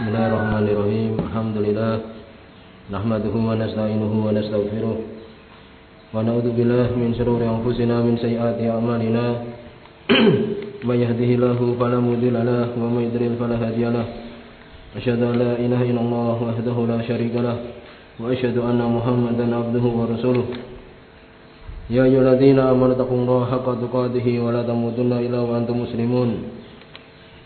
بسم الله الرحمن الرحيم الحمد لله نحمده ونستعينه ونستغفره ونعوذ بالله من شرور أنفسنا من سيئات أعمالنا من يهده الله فلا مضل له ومن يضلل فلا هادي له أشهد أن لا إله إلا الله وحده لا شريك له وأشهد أن محمدا عبده ورسوله يا أيها الذين آمنوا اتقوا الله حق تقاته ولا تموتن إلا وأنتم مسلمون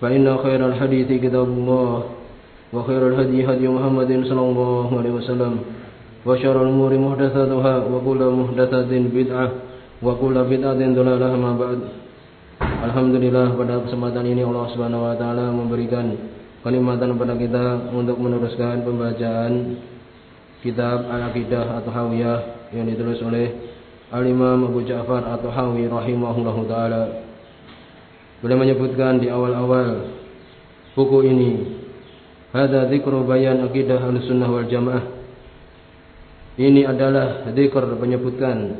فإن خير الحديث كتاب الله وخير الهدي هدي محمد صلى الله عليه وسلم وشر الأمور محدثاتها وكل محدثة بدعة وكل بدعة ضلالة ما بعد Alhamdulillah pada kesempatan ini Allah Subhanahu wa taala memberikan kenikmatan kepada kita untuk meneruskan pembacaan kitab Al-Aqidah atau Hawiyah yang ditulis oleh Al-Imam Abu Ja'far atau Hawi rahimahullahu taala. Beliau menyebutkan di awal-awal buku ini ada zikru bayan akidah sunnah wal jamaah. Ini adalah zikr penyebutkan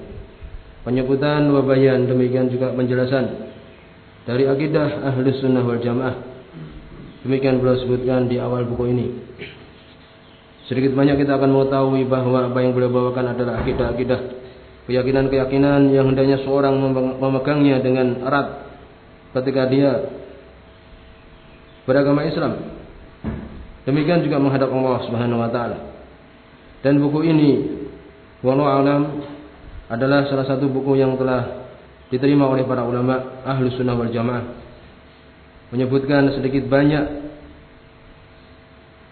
penyebutan wa bayan demikian juga penjelasan dari akidah sunnah wal jamaah. Demikian beliau sebutkan di awal buku ini. Sedikit banyak kita akan mengetahui bahwa apa yang beliau bawakan adalah akidah-akidah keyakinan-keyakinan yang hendaknya seorang memegangnya dengan erat ketika dia beragama Islam. Demikian juga menghadap Allah Subhanahu wa taala. Dan buku ini walau alam adalah salah satu buku yang telah diterima oleh para ulama ahlu sunnah wal jamaah menyebutkan sedikit banyak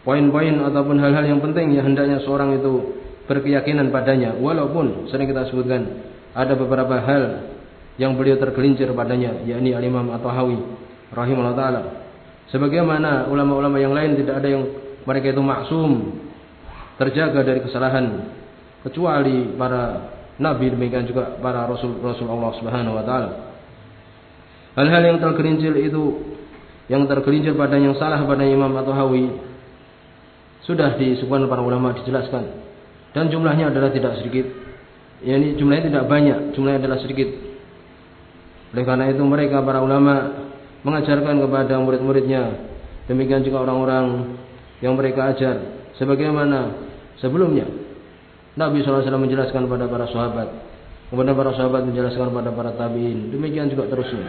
poin-poin ataupun hal-hal yang penting yang hendaknya seorang itu berkeyakinan padanya walaupun sering kita sebutkan ada beberapa hal yang beliau tergelincir padanya yakni al-Imam At-Tahawi rahimahullah taala. Sebagaimana ulama-ulama yang lain tidak ada yang mereka itu maksum terjaga dari kesalahan kecuali para nabi demikian juga para rasul rasul Allah Subhanahu wa taala. Hal-hal yang tergelincir itu yang tergelincir pada yang salah pada Imam At-Tahawi sudah disebutkan para ulama dijelaskan dan jumlahnya adalah tidak sedikit. Yani jumlahnya tidak banyak, jumlahnya adalah sedikit. Oleh karena itu mereka para ulama mengajarkan kepada murid-muridnya. Demikian juga orang-orang yang mereka ajar. Sebagaimana sebelumnya. Nabi SAW menjelaskan kepada para sahabat. Kemudian para sahabat menjelaskan kepada para tabiin. Demikian juga terusnya.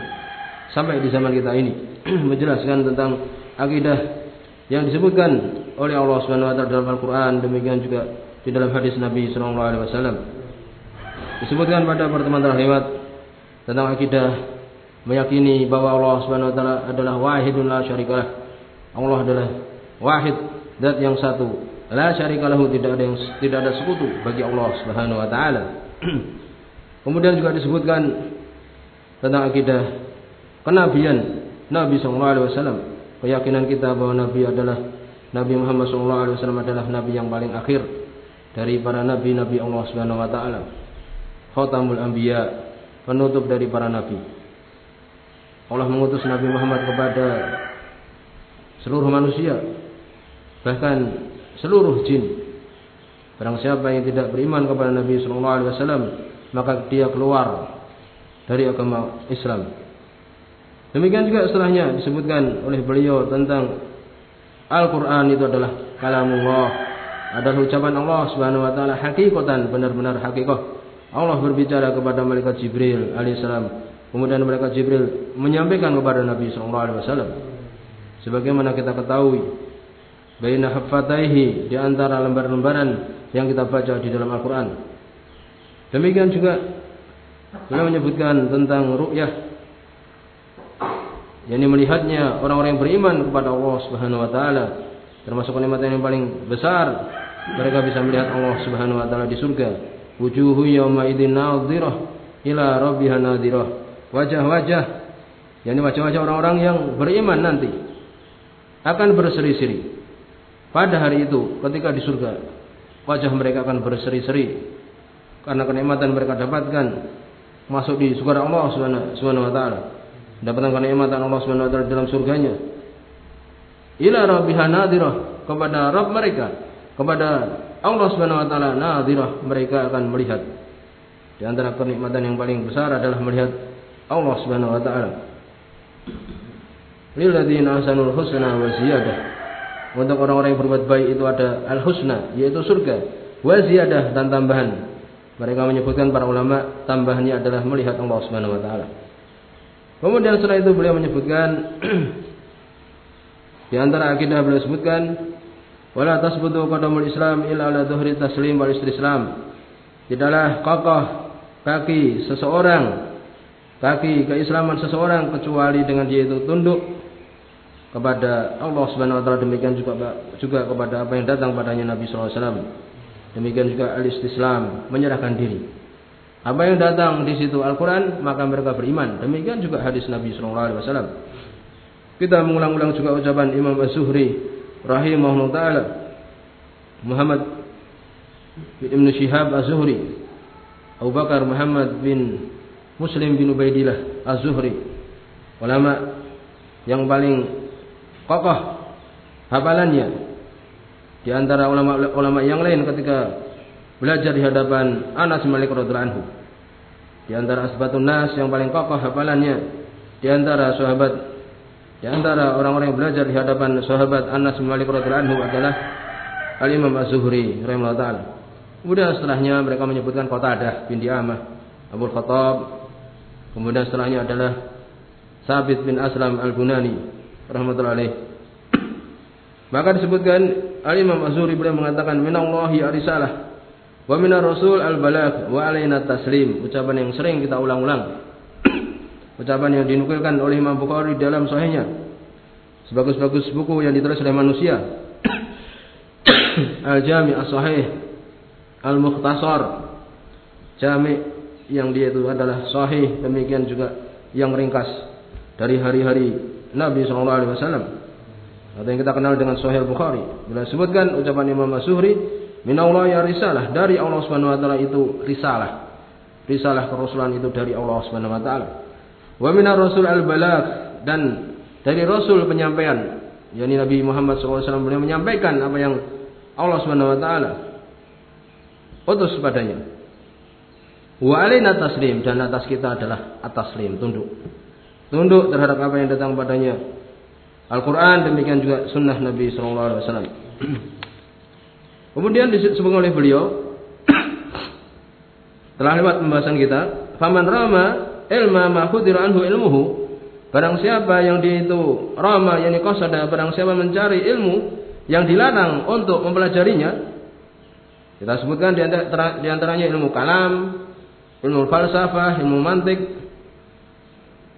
Sampai di zaman kita ini. menjelaskan tentang akidah yang disebutkan oleh Allah Subhanahu wa taala dalam Al-Qur'an, demikian juga di dalam hadis Nabi wasallam. Disebutkan pada pertemuan terlewat tentang akidah meyakini bahwa Allah Subhanahu wa taala adalah wahidun la syarikalah. Allah adalah wahid, zat yang satu. La syarikalahu tidak ada yang tidak ada sekutu bagi Allah Subhanahu wa taala. Kemudian juga disebutkan tentang akidah kenabian Nabi sallallahu alaihi wasallam. Keyakinan kita bahwa Nabi adalah Nabi Muhammad sallallahu alaihi wasallam adalah nabi yang paling akhir dari para nabi-nabi Allah Subhanahu wa taala. Khatamul anbiya, penutup dari para nabi. Allah mengutus Nabi Muhammad kepada seluruh manusia, bahkan seluruh jin. Barang siapa yang tidak beriman kepada Nabi Sallallahu Alaihi Wasallam, maka dia keluar dari agama Islam. Demikian juga setelahnya disebutkan oleh beliau tentang Al-Quran itu adalah kalamullah, adalah ucapan Allah Subhanahu Wa Taala hakikatan benar-benar hakikat Allah berbicara kepada malaikat Jibril alaihissalam. Kemudian malaikat Jibril menyampaikan kepada Nabi sallallahu alaihi wasallam. Sebagaimana kita ketahui, baina haffataihi di antara lembar-lembaran yang kita baca di dalam Al-Qur'an. Demikian juga beliau menyebutkan tentang ru'yah yakni melihatnya orang-orang yang beriman kepada Allah Subhanahu wa taala termasuk kenikmatan yang paling besar mereka bisa melihat Allah Subhanahu wa taala di surga Wujuhu yawma idin nadhirah ila rabbiha nadhirah. Wajah-wajah yakni wajah-wajah orang-orang yang beriman nanti akan berseri-seri. Pada hari itu ketika di surga wajah mereka akan berseri-seri. Karena kenikmatan mereka dapatkan masuk di surga Allah Subhanahu wa taala. Dapatkan kenikmatan Allah Subhanahu wa taala dalam surganya. Ila rabbiha nadirah kepada Rabb mereka kepada Allah Subhanahu wa taala nadirah mereka akan melihat. Di antara kenikmatan yang paling besar adalah melihat Allah Subhanahu wa taala. Lilladzina ahsanul husna wa ziyadah. Untuk orang-orang yang berbuat baik itu ada al-husna yaitu surga. Wa ziyadah dan tambahan. Mereka menyebutkan para ulama tambahannya adalah melihat Allah Subhanahu wa taala. Kemudian setelah itu beliau menyebutkan di antara akidah beliau sebutkan wala tasbutu qadamul Islam illa ala dhuhri taslim wal istislam tidaklah kokoh kaki seseorang kaki keislaman seseorang kecuali dengan dia itu tunduk kepada Allah Subhanahu wa taala demikian juga juga kepada apa yang datang padanya Nabi sallallahu alaihi wasallam. Demikian juga al-istislam, menyerahkan diri. Apa yang datang di situ Al-Qur'an, maka mereka beriman. Demikian juga hadis Nabi sallallahu alaihi wasallam. Kita mengulang-ulang juga ucapan Imam Az-Zuhri rahimahullah taala. Muhammad bin Ibn Shihab Az-Zuhri. Abu Bakar Muhammad bin Muslim bin Ubaidillah Az-Zuhri. Ulama yang paling kokoh hafalannya. Di antara ulama-ulama yang lain ketika belajar di hadapan Anas Malik radhiyallahu anhu. Di antara asbatun nas yang paling kokoh hafalannya. Di antara sahabat di antara orang-orang yang belajar di hadapan sahabat Anas bin Malik radhiyallahu anhu adalah Al-Imam Az-Zuhri rahimahullah taala. Kemudian setelahnya mereka menyebutkan Qatadah bin Diamah, Abu Khattab. Kemudian setelahnya adalah Sabit bin Aslam Al-Bunani rahmatullahi alaih. Maka disebutkan Al-Imam Azuri beliau mengatakan minallahi arisalah wa minar rasul al-balagh wa alaina taslim. Ucapan yang sering kita ulang-ulang. Ucapan yang dinukilkan oleh Imam Bukhari dalam sahihnya. Sebagus-bagus buku yang ditulis oleh manusia. Al-Jami' as-Sahih Al-Mukhtasar Jami' yang dia itu adalah sahih demikian juga yang ringkas dari hari-hari Nabi Shallallahu Alaihi Wasallam atau yang kita kenal dengan Sahih Bukhari. Bila sebutkan ucapan Imam Masuhri, minallah ya risalah dari Allah Subhanahu Wa Taala itu risalah. Risalah kerasulan itu dari Allah Subhanahu Wa Taala. Wa minar Rasul al balagh dan dari Rasul penyampaian, yakni Nabi Muhammad SAW beliau menyampaikan apa yang Allah Subhanahu Wa Taala utus padanya. Wa alaina taslim dan atas kita adalah atas taslim tunduk tunduk terhadap apa yang datang padanya Al-Quran demikian juga sunnah Nabi Sallallahu Alaihi Wasallam. Kemudian disebutkan oleh beliau telah lewat pembahasan kita, faman rama ilma ma anhu ilmuhu. Barang siapa yang dia itu rama yang qasada, barang siapa mencari ilmu yang dilarang untuk mempelajarinya. Kita sebutkan di, antara, di antaranya ilmu kalam, ilmu falsafah, ilmu mantik,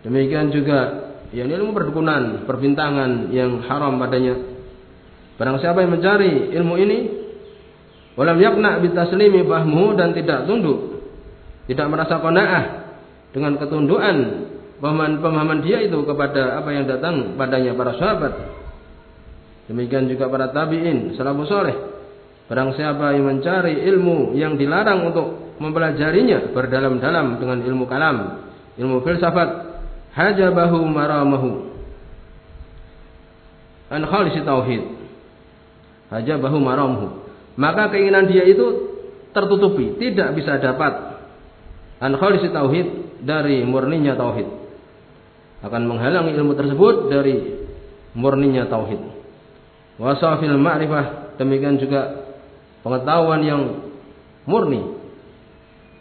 Demikian juga yang ilmu perdukunan, perbintangan yang haram padanya. Barang siapa yang mencari ilmu ini, walam yakna bitaslimi bahmu dan tidak tunduk, tidak merasa qanaah dengan ketundukan pemahaman-pemahaman dia itu kepada apa yang datang padanya para sahabat. Demikian juga para tabi'in, salafus soleh. Barang siapa yang mencari ilmu yang dilarang untuk mempelajarinya berdalam-dalam dengan ilmu kalam, ilmu filsafat, hajabahu maramahu an khalisi tauhid hajabahu maramahu maka keinginan dia itu tertutupi tidak bisa dapat an khalisi tauhid dari murninya tauhid. Akan menghalangi ilmu tersebut dari murninya tauhid. Wasafil ma'rifah demikian juga pengetahuan yang murni.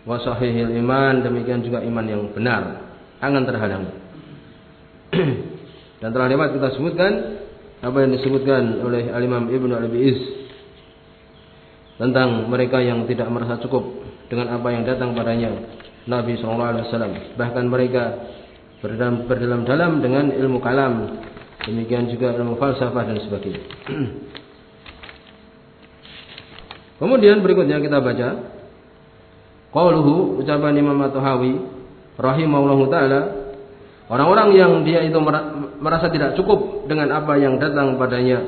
Wasahihil iman demikian juga iman yang benar. Akan terhalangi. Dan telah lewat kita sebutkan apa yang disebutkan oleh Al-Imam Ibnu Abi Iz tentang mereka yang tidak merasa cukup dengan apa yang datang padanya Nabi sallallahu alaihi wasallam. Bahkan mereka berdalam berdalam-dalam dengan ilmu kalam, demikian juga ilmu falsafah dan sebagainya. Kemudian berikutnya kita baca qauluhu ucapan Imam At-Tahawi rahimahullahu taala Orang-orang yang dia itu merasa tidak cukup dengan apa yang datang padanya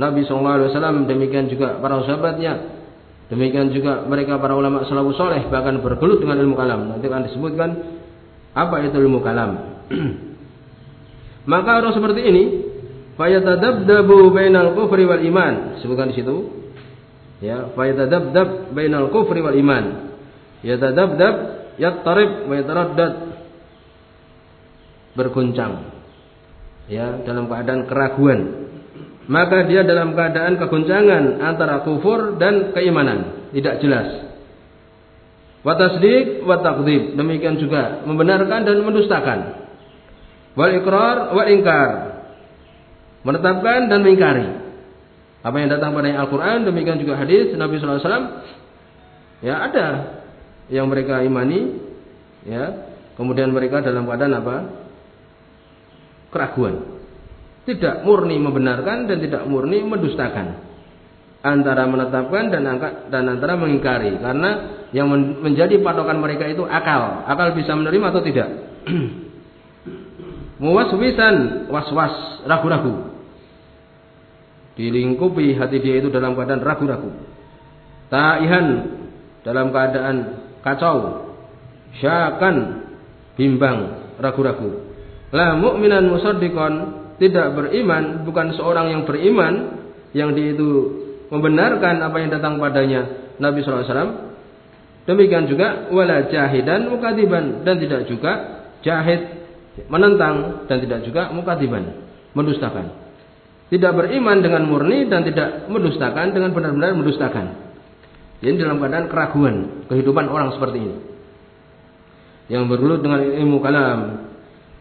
Nabi SAW, demikian juga para sahabatnya, demikian juga mereka para ulama salafus soleh bahkan bergelut dengan ilmu kalam. Nanti akan disebutkan apa itu ilmu kalam. Maka orang seperti ini, fayatadabdabu bainal kufri wal iman. Sebutkan di situ. Ya, fayatadabdab bainal kufri wal iman. Yatadabdab yattarib wa yataraddad. Berguncang. Ya, dalam keadaan keraguan maka dia dalam keadaan kegoncangan antara kufur dan keimanan, tidak jelas. Watasdik, watakdib, demikian juga membenarkan dan mendustakan. Wal ikrar, wal ingkar, menetapkan dan mengingkari. Apa yang datang pada Al-Quran, demikian juga hadis Nabi SAW. Ya ada yang mereka imani, ya kemudian mereka dalam keadaan apa? Keraguan. Tidak murni membenarkan dan tidak murni mendustakan. Antara menetapkan dan angkat dan antara mengingkari. Karena yang menjadi patokan mereka itu akal. Akal bisa menerima atau tidak. Muwaswisan, was-was, ragu-ragu. Dilingkupi hati dia itu dalam keadaan ragu-ragu. Taihan dalam keadaan kacau. Syakan, bimbang, ragu-ragu. La mu'minan musaddiqan tidak beriman bukan seorang yang beriman yang dia itu membenarkan apa yang datang padanya Nabi SAW demikian juga wala jahidan mukadiban dan tidak juga jahid menentang dan tidak juga mukadiban mendustakan. Tidak beriman dengan murni dan tidak mendustakan dengan benar-benar mendustakan. Ini dalam keadaan keraguan kehidupan orang seperti ini. Yang bergelut dengan ilmu kalam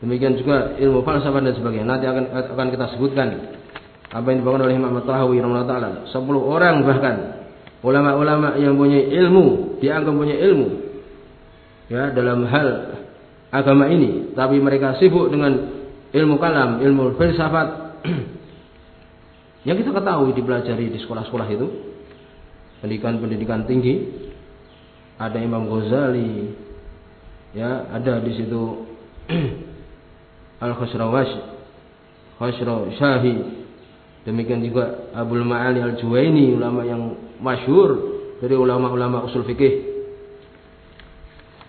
Demikian juga ilmu falsafah dan sebagainya. Nanti akan akan kita sebutkan apa yang dibangun oleh Imam Tahawi taala. 10 orang bahkan ulama-ulama yang punya ilmu, dianggap punya ilmu ya dalam hal agama ini, tapi mereka sibuk dengan ilmu kalam, ilmu filsafat yang kita ketahui dipelajari di sekolah-sekolah itu pendidikan-pendidikan tinggi ada Imam Ghazali ya ada di situ Al-Khosrawash Khosraw Syahi demikian juga Abdul Ma'ali Al-Juwaini ulama yang masyhur dari ulama-ulama usul fikih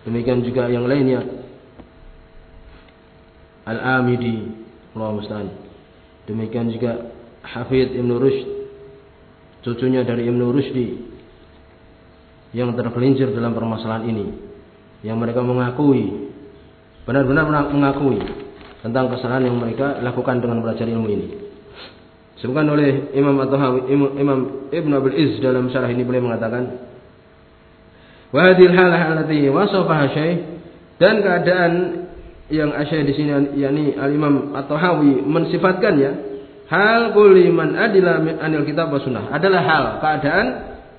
demikian juga yang lainnya. Al-Amidi Allah musta'an. Demikian juga Hafid Ibn Rushd cucunya dari Ibn Rushdi yang tergelincir dalam permasalahan ini yang mereka mengakui benar-benar mengakui tentang kesalahan yang mereka lakukan dengan belajar ilmu ini. Sebutkan oleh Imam At-Tahawi, Imam, Imam Ibn Abil Iz dalam syarah ini boleh mengatakan, "Wa hadhil halah allati wasafaha Syekh" dan keadaan yang Asyai di sini yakni Al-Imam At-Tahawi mensifatkannya hal kulli man adila anil kitab wa sunnah adalah hal keadaan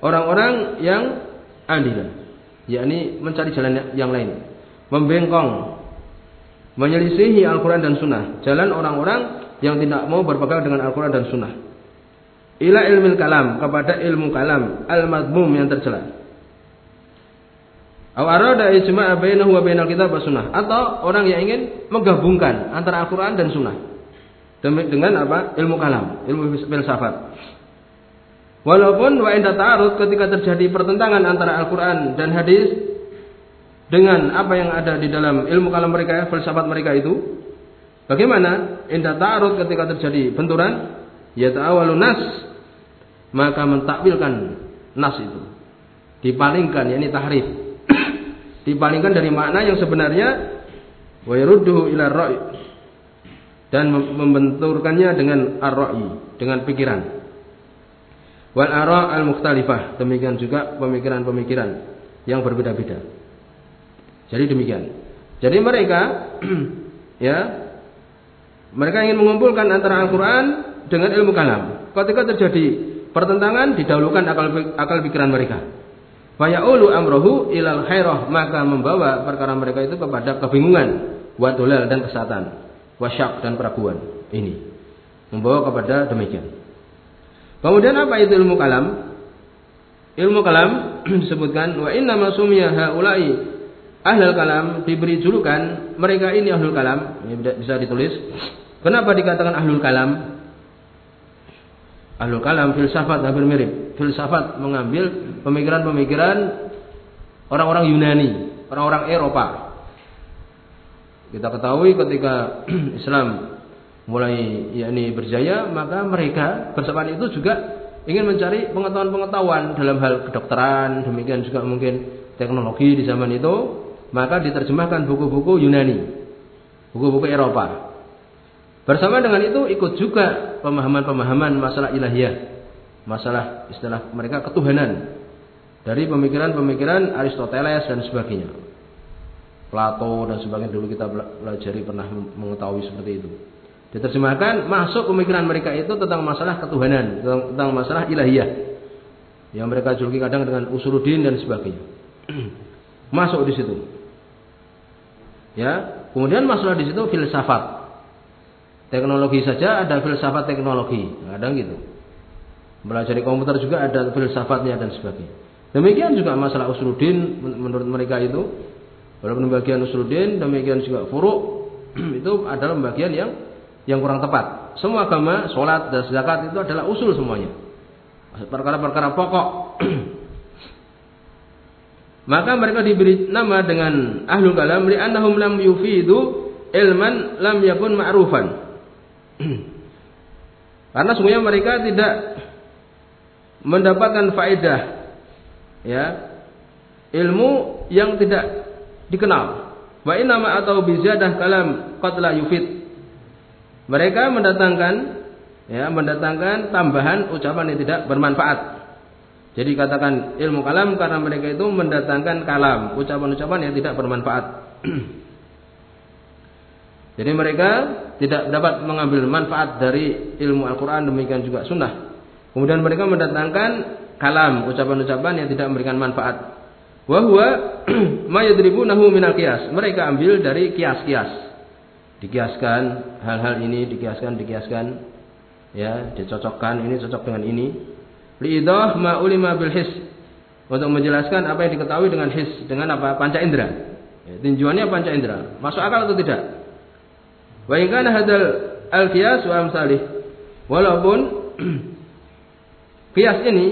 orang-orang yang adil yakni mencari jalan yang lain membengkong menyelisihi Al-Quran dan Sunnah. Jalan orang-orang yang tidak mau berpegang dengan Al-Quran dan Sunnah. Ila ilmu kalam kepada ilmu kalam al-madmum yang tercela. Aw arada ijma' bainahu wa bainal kitab sunnah atau orang yang ingin menggabungkan antara Al-Qur'an dan sunnah. Dengan apa? Ilmu kalam, ilmu filsafat. Walaupun wa inda ketika terjadi pertentangan antara Al-Qur'an dan hadis dengan apa yang ada di dalam ilmu kalam mereka, filsafat mereka itu. Bagaimana? Indah ta'arud ketika terjadi benturan, ya ta'awalu nas, maka mentakwilkan nas itu. Dipalingkan, yakni tahrif. Dipalingkan dari makna yang sebenarnya wa yarudduhu ila ra'i dan membenturkannya dengan ar-ra'i, dengan pikiran. Wal ara al-mukhtalifah, demikian juga pemikiran-pemikiran yang berbeda-beda. Jadi demikian. Jadi mereka ya mereka ingin mengumpulkan antara Al-Quran dengan ilmu kalam. Ketika terjadi pertentangan, didahulukan akal, akal pikiran mereka. Faya'ulu amrohu ilal khairah. Maka membawa perkara mereka itu kepada kebingungan. Wadulal dan kesatan. Wasyak dan peraguan. Ini. Membawa kepada demikian. Kemudian apa itu ilmu kalam? Ilmu kalam disebutkan wa inna masumya haula'i ahlul kalam diberi julukan mereka ini ahlul kalam ini bisa ditulis kenapa dikatakan ahlul kalam Ahlul kalam filsafat hampir mirip. Filsafat mengambil pemikiran-pemikiran orang-orang Yunani, orang-orang Eropa. Kita ketahui ketika Islam mulai yakni berjaya, maka mereka bersamaan itu juga ingin mencari pengetahuan-pengetahuan dalam hal kedokteran, demikian juga mungkin teknologi di zaman itu, maka diterjemahkan buku-buku Yunani, buku-buku Eropa. Bersama dengan itu ikut juga pemahaman-pemahaman masalah ilahiyah, masalah istilah mereka ketuhanan dari pemikiran-pemikiran Aristoteles dan sebagainya. Plato dan sebagainya dulu kita pelajari pernah mengetahui seperti itu. Diterjemahkan masuk pemikiran mereka itu tentang masalah ketuhanan, tentang, masalah ilahiyah. Yang mereka juluki kadang dengan usuluddin dan sebagainya. masuk di situ. Ya, kemudian masuk di situ filsafat. Teknologi saja ada filsafat teknologi, kadang gitu. Belajar komputer juga ada filsafatnya dan sebagainya. Demikian juga masalah usuluddin menurut mereka itu. Walaupun bagian usuluddin, demikian juga furuk itu adalah bagian yang yang kurang tepat. Semua agama, sholat dan zakat itu adalah usul semuanya. Perkara-perkara pokok. Maka mereka diberi nama dengan ahlul kalam li'annahum lam yufidu ilman lam yakun ma'rufan. Karena semuanya mereka tidak mendapatkan faedah ya ilmu yang tidak dikenal. Wa nama atau bizadah kalam qad la yufid. Mereka mendatangkan ya mendatangkan tambahan ucapan yang tidak bermanfaat. Jadi katakan ilmu kalam karena mereka itu mendatangkan kalam, ucapan-ucapan yang tidak bermanfaat. Jadi mereka tidak dapat mengambil manfaat dari ilmu Al-Quran demikian juga sunnah. Kemudian mereka mendatangkan kalam, ucapan-ucapan yang tidak memberikan manfaat. Wahwa mayadribunahu minal kias. Mereka ambil dari kias-kias. Dikiaskan hal-hal ini, dikiaskan, dikiaskan. Ya, dicocokkan, ini cocok dengan ini. Li'idah ma'ulima bil his. Untuk menjelaskan apa yang diketahui dengan his. Dengan apa? Panca indera. Ya, tinjuannya panca indera. Masuk akal atau tidak? Wa in hadal al-qiyas wa amsalih. Walaupun qiyas ini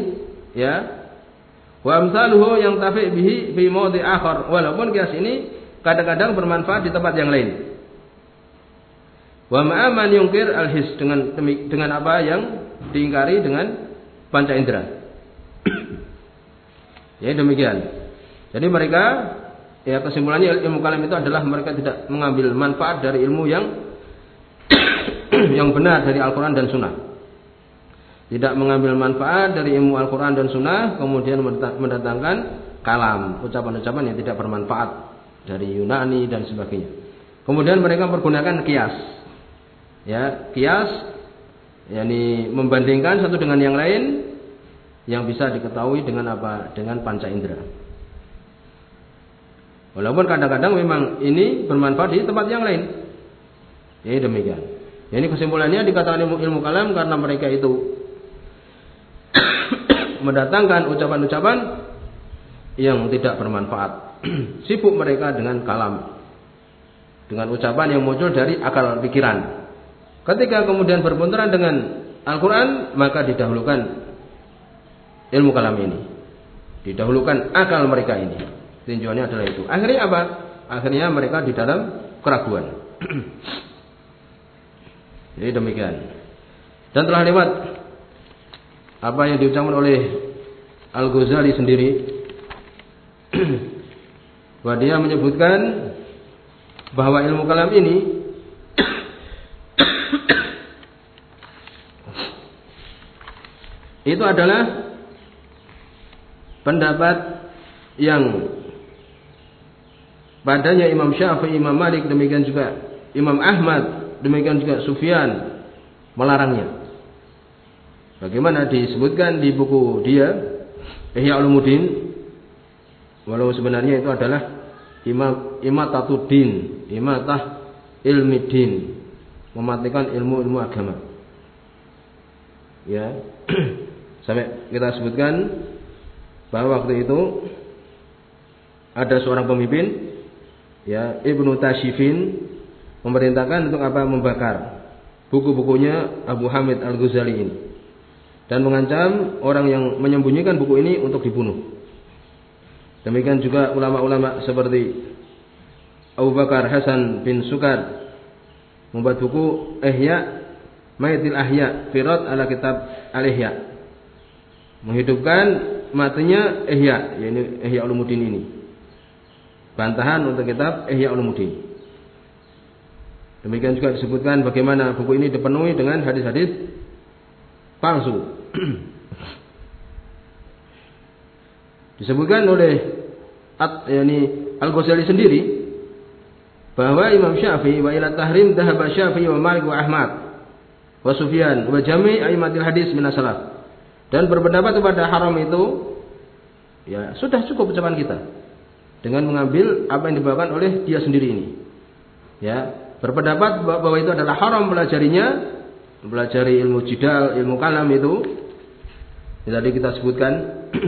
ya wa amsaluhu yang tafi bihi fi mawdi akhar. Walaupun qiyas ini kadang-kadang bermanfaat di tempat yang lain. Wa ma'aman yungkir al-his dengan dengan apa yang diingkari dengan panca indera. ya demikian. Jadi mereka ya kesimpulannya ilmu kalam itu adalah mereka tidak mengambil manfaat dari ilmu yang yang benar dari Al-Quran dan Sunnah. Tidak mengambil manfaat dari ilmu Al-Quran dan Sunnah, kemudian mendatangkan kalam, ucapan-ucapan yang tidak bermanfaat dari Yunani dan sebagainya. Kemudian mereka menggunakan kias. Ya, kias yakni membandingkan satu dengan yang lain yang bisa diketahui dengan apa? Dengan panca indera. Walaupun kadang-kadang memang ini bermanfaat di tempat yang lain. Ya demikian. Ini kesimpulannya dikatakan ilmu, ilmu kalam karena mereka itu mendatangkan ucapan-ucapan yang tidak bermanfaat. Sibuk mereka dengan kalam. Dengan ucapan yang muncul dari akal pikiran. Ketika kemudian berbenturan dengan Al-Quran, maka didahulukan ilmu kalam ini. Didahulukan akal mereka ini. Tinjauannya adalah itu. Akhirnya apa? Akhirnya mereka di dalam keraguan. Jadi demikian. Dan telah lewat apa yang diucapkan oleh Al-Ghazali sendiri bahwa dia menyebutkan bahwa ilmu kalam ini itu adalah pendapat yang padanya Imam Syafi'i, Imam Malik, demikian juga Imam Ahmad demikian juga Sufyan melarangnya. Bagaimana disebutkan di buku dia Ihya Ulumuddin walau sebenarnya itu adalah imam imatatuddin, imatah ilmi din, mematikan ilmu-ilmu agama. Ya. Sampai kita sebutkan bahwa waktu itu ada seorang pemimpin ya Ibnu Tashifin memerintahkan untuk apa membakar buku-bukunya Abu Hamid Al Ghazali ini. dan mengancam orang yang menyembunyikan buku ini untuk dibunuh. Demikian juga ulama-ulama seperti Abu Bakar Hasan bin Sukar membuat buku Ihya Maitil Ahya Firat ala kitab Al-Ihya. Menghidupkan matinya Ihya, yaitu Ihya Ulumuddin ini. Bantahan untuk kitab Ihya Ulumuddin. Demikian juga disebutkan bagaimana buku ini dipenuhi dengan hadis-hadis palsu. Disebutkan oleh At, yani Al-Ghazali sendiri bahwa Imam Syafi'i wa ila tahrim dhahaba Syafi'i wa Malik wa Ahmad wa Sufyan wa jami' aimatil hadis min salaf. Dan berpendapat kepada haram itu ya sudah cukup ucapan kita dengan mengambil apa yang dibawakan oleh dia sendiri ini. Ya, berpendapat bahwa itu adalah haram pelajarinya mempelajari ilmu jidal, ilmu kalam itu yang tadi kita sebutkan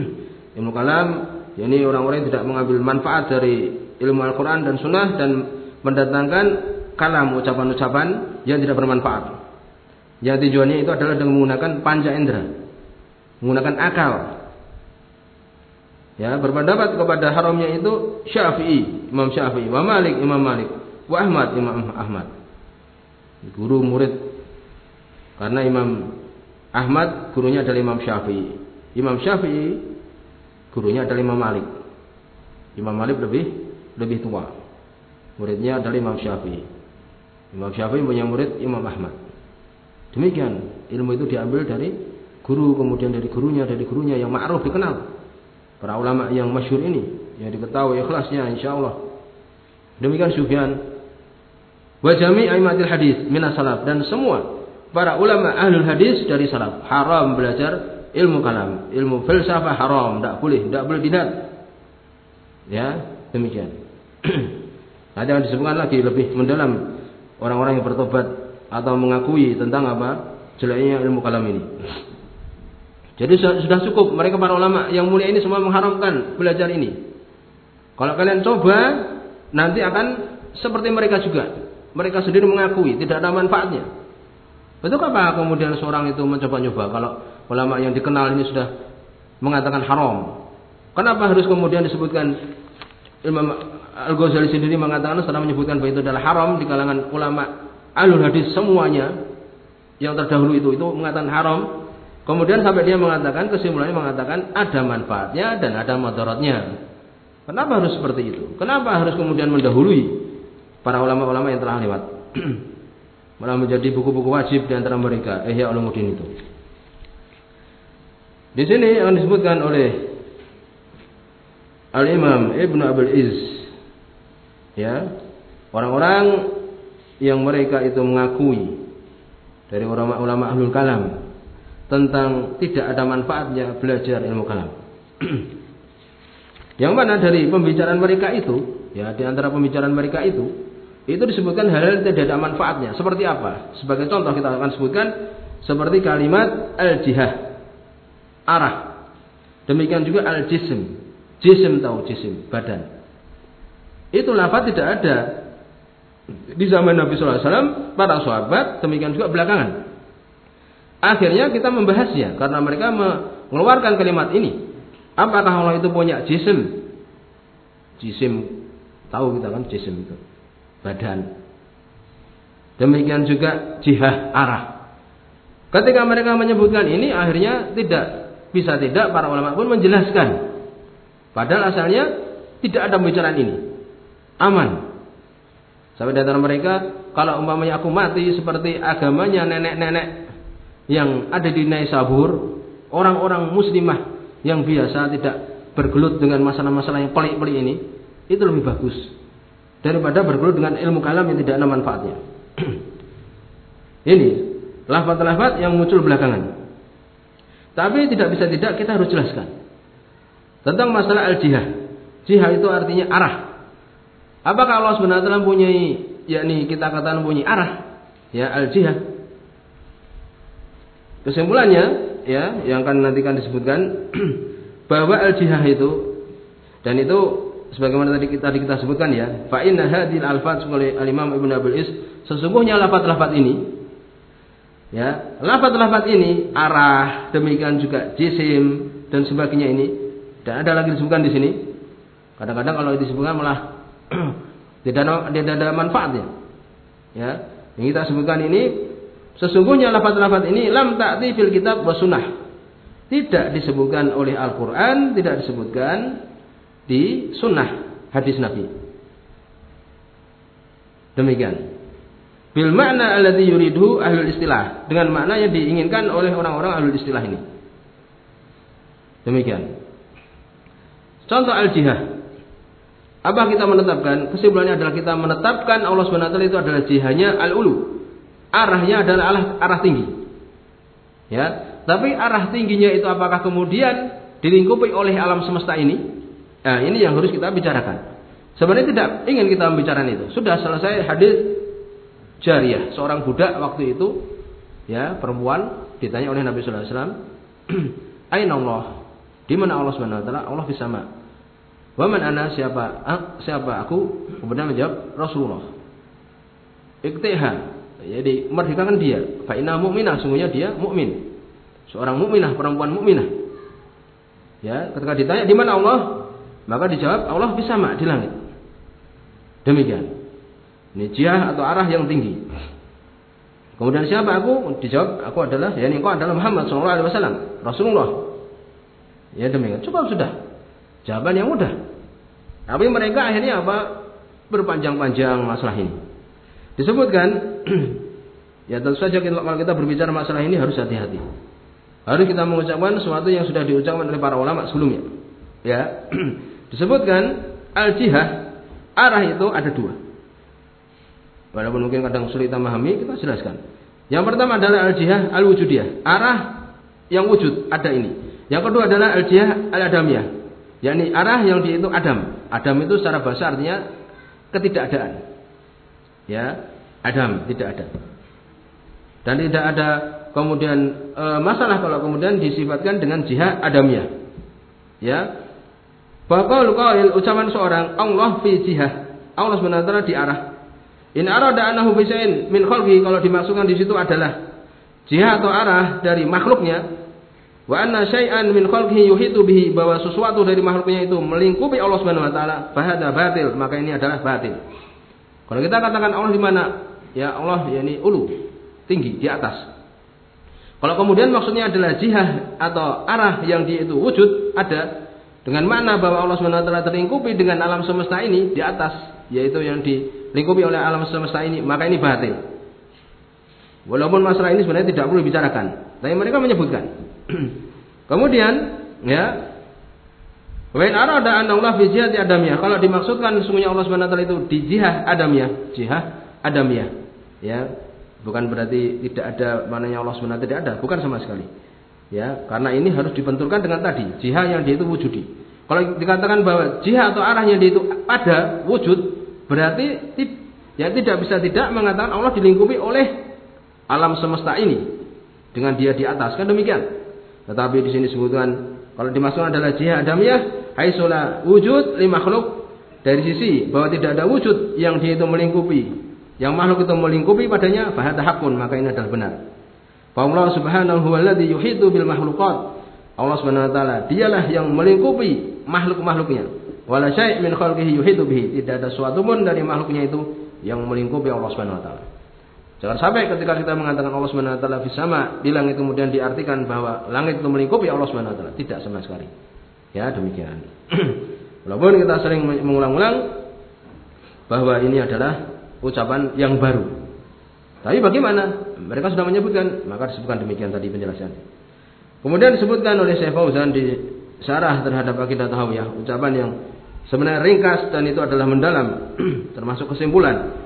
ilmu kalam ini orang-orang tidak mengambil manfaat dari ilmu Al-Quran dan Sunnah dan mendatangkan kalam ucapan-ucapan yang tidak bermanfaat. Yang tujuannya itu adalah dengan menggunakan panca indera, menggunakan akal. Ya, berpendapat kepada haramnya itu Syafi'i, Imam Syafi'i, wa Malik, Imam Malik, wa Ahmad, Imam Ahmad. Guru murid karena Imam Ahmad gurunya adalah Imam Syafi'i. Imam Syafi'i gurunya adalah Imam Malik. Imam Malik lebih lebih tua. Muridnya adalah Imam Syafi'i. Imam Syafi'i punya murid Imam Ahmad. Demikian ilmu itu diambil dari guru kemudian dari gurunya dari gurunya yang ma'ruf dikenal. Para ulama yang masyhur ini yang diketahui ikhlasnya insyaallah. Demikian Sufyan wa jami' aimatil hadis minas salaf dan semua para ulama ahlul hadis dari salaf haram belajar ilmu kalam, ilmu filsafah haram, tidak boleh, tidak boleh dinat. Ya, demikian. Ada yang disebutkan lagi lebih mendalam orang-orang yang bertobat atau mengakui tentang apa jeleknya ilmu kalam ini. Jadi sudah cukup mereka para ulama yang mulia ini semua mengharamkan belajar ini. Kalau kalian coba nanti akan seperti mereka juga. Mereka sendiri mengakui tidak ada manfaatnya. Untuk apa kemudian seorang itu mencoba-nyoba kalau ulama yang dikenal ini sudah mengatakan haram? Kenapa harus kemudian disebutkan Imam Al-Ghazali sendiri mengatakan setelah menyebutkan bahwa itu adalah haram di kalangan ulama alul hadis semuanya yang terdahulu itu itu mengatakan haram. Kemudian sampai dia mengatakan kesimpulannya mengatakan ada manfaatnya dan ada madaratnya. Kenapa harus seperti itu? Kenapa harus kemudian mendahului para ulama-ulama yang telah lewat? malah menjadi buku-buku wajib di antara mereka Ihya Ulumuddin itu. Di sini yang disebutkan oleh Al Imam Ibnu Abdul Iz ya orang-orang yang mereka itu mengakui dari ulama-ulama ahlul kalam tentang tidak ada manfaatnya belajar ilmu kalam. yang mana dari pembicaraan mereka itu, ya di antara pembicaraan mereka itu itu disebutkan hal-hal tidak ada manfaatnya. Seperti apa? Sebagai contoh kita akan sebutkan seperti kalimat al-jihah. Arah. Demikian juga al-jism. Jism tahu jism, badan. Itu lafaz tidak ada di zaman Nabi SAW, para sahabat, demikian juga belakangan. Akhirnya kita membahasnya karena mereka mengeluarkan kalimat ini. Apakah Allah itu punya jism? Jisim tahu kita kan jisim itu badan. Demikian juga jihah arah. Ketika mereka menyebutkan ini akhirnya tidak bisa tidak para ulama pun menjelaskan. Padahal asalnya tidak ada pembicaraan ini. Aman. Sampai di antara mereka kalau umpamanya aku mati seperti agamanya nenek-nenek yang ada di Naisabur, orang-orang muslimah yang biasa tidak bergelut dengan masalah-masalah yang pelik-pelik ini, itu lebih bagus daripada bergelut dengan ilmu kalam yang tidak ada manfaatnya. Ini lafaz-lafaz yang muncul belakangan. Tapi tidak bisa tidak kita harus jelaskan tentang masalah al-jihad. Jihad itu artinya arah. Apakah Allah Subhanahu wa mempunyai yakni kita katakan mempunyai arah? Ya, al-jihad. Kesimpulannya ya yang akan nanti akan disebutkan bahwa al-jihad itu dan itu sebagaimana tadi kita tadi kita sebutkan ya, fa inna hadhil alfaz oleh al-Imam Ibnu Abil Is, sesungguhnya lafaz-lafaz ini Ya, lafaz-lafaz ini arah, demikian juga jisim dan sebagainya ini tidak ada lagi disebutkan di sini. Kadang-kadang kalau disebutkan malah tidak ada, tidak ada manfaatnya. Ya, yang kita sebutkan ini sesungguhnya lafaz-lafaz ini lam ta'ti fil kitab wa sunnah. Tidak disebutkan oleh Al-Qur'an, tidak disebutkan di sunnah hadis Nabi. Demikian. Bil makna alladhi yuridu ahlul istilah. Dengan makna yang diinginkan oleh orang-orang ahlul istilah ini. Demikian. Contoh al-jihah apa kita menetapkan? Kesimpulannya adalah kita menetapkan Allah SWT itu adalah jihanya al-ulu arahnya adalah arah, arah tinggi ya tapi arah tingginya itu apakah kemudian dilingkupi oleh alam semesta ini nah ini yang harus kita bicarakan sebenarnya tidak ingin kita membicarakan itu sudah selesai hadis Jariyah, seorang budak waktu itu ya, perempuan ditanya oleh Nabi sallallahu alaihi wasallam, "Aina Allah?" Di mana Allah Subhanahu wa taala? Allah di sama. Wa ana siapa? Ah, siapa aku? Kemudian menjawab Rasulullah. Iktiha. Jadi merdekakan dia. Fa inna mu'minah, sungguhnya dia mukmin. Seorang mukminah, perempuan mukminah. Ya, ketika ditanya di mana Allah? Maka dijawab Allah di sama di langit. Demikian. Ini jihah atau arah yang tinggi. Kemudian siapa aku? Dijawab, aku adalah, ya ini kau adalah Muhammad Sallallahu Alaihi Wasallam, Rasulullah. Ya demikian. Cukup sudah. Jawaban yang mudah. Tapi mereka akhirnya apa? Berpanjang-panjang masalah ini. Disebutkan, ya tentu saja kalau kita berbicara masalah ini harus hati-hati. Harus kita mengucapkan sesuatu yang sudah diucapkan oleh para ulama sebelumnya. Ya, disebutkan al-jihah arah itu ada dua. Walaupun mungkin kadang sulit kita memahami, kita jelaskan. Yang pertama adalah al-jihah al-wujudiyah. Arah yang wujud, ada ini. Yang kedua adalah al-jihah al-adamiyah. yakni arah yang di itu Adam. Adam itu secara bahasa artinya ketidakadaan. Ya, Adam tidak ada. Dan tidak ada kemudian e, masalah kalau kemudian disifatkan dengan jihad adamiyah. Ya. Bahwa kalau ucapan seorang Allah fi jihad. Allah sebenarnya di arah In arada anahu bisain min khalqi kalau dimaksudkan di situ adalah jihad atau arah dari makhluknya wa anna syai'an min khalqihi yuhitu bihi bahwa sesuatu dari makhluknya itu melingkupi Allah Subhanahu wa taala fahada batil maka ini adalah batil. Kalau kita katakan Allah di mana? Ya Allah yakni ulu, tinggi di atas. Kalau kemudian maksudnya adalah jihad atau arah yang dia itu wujud ada dengan makna bahwa Allah Subhanahu wa dengan alam semesta ini di atas yaitu yang dilingkupi oleh alam semesta ini, maka ini batil. Walaupun masalah ini sebenarnya tidak perlu dibicarakan, tapi mereka menyebutkan. Kemudian, ya, Wain arada an Allah fi jihad adamiyah. Kalau dimaksudkan sesungguhnya Allah taala itu di jihad adamiyah, jihad adamiyah. Ya, bukan berarti tidak ada mananya Allah taala tidak ada, bukan sama sekali. Ya, karena ini harus dibenturkan dengan tadi, jihad yang dia itu wujudi. Kalau dikatakan bahwa jihad atau arahnya dia itu ada wujud, Berarti ya tidak bisa tidak mengatakan Allah dilingkupi oleh alam semesta ini dengan dia di atas kan demikian. Tetapi di sini sebutkan kalau dimaksudkan adalah jihad adamiyah haitsulah wujud li makhluk dari sisi bahwa tidak ada wujud yang dia itu melingkupi yang makhluk itu melingkupi padanya fahada hakun maka ini adalah benar. Allah subhanahu wa ta'ala bil makhlukat. Allah subhanahu wa ta'ala dialah yang melingkupi makhluk-makhluknya. Wala syai' min khalqihi yuhitu bihi. Tidak ada suatu pun dari makhluknya itu yang melingkupi Allah Subhanahu wa taala. Jangan sampai ketika kita mengatakan Allah Subhanahu wa taala sama di langit kemudian diartikan bahwa langit itu melingkupi Allah Subhanahu wa taala. Tidak sama sekali. Ya, demikian. Walaupun kita sering mengulang-ulang bahwa ini adalah ucapan yang baru. Tapi bagaimana? Mereka sudah menyebutkan, maka disebutkan demikian tadi penjelasan. Kemudian disebutkan oleh Syekh Fauzan di syarah terhadap akidah tahawiyah, ucapan yang Sebenarnya ringkas dan itu adalah mendalam, termasuk kesimpulan.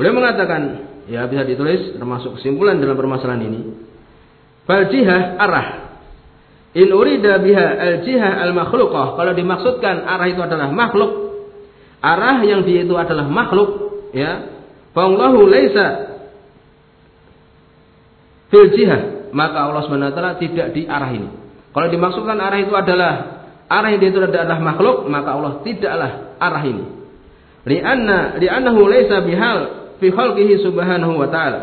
Beliau mengatakan, ya bisa ditulis termasuk kesimpulan dalam permasalahan ini. Fal jihah arah. In urida biha al jihah al makhluqah. Kalau dimaksudkan arah itu adalah makhluk, arah yang dia itu adalah makhluk, ya. Fa'allahu laisa fil jihah, maka Allah SWT tidak di arah ini. Kalau dimaksudkan arah itu adalah arah yang itu adalah makhluk, maka Allah tidaklah arah ini. Lianna li'annahu laisa bihal fi khalqihi subhanahu wa ta'ala.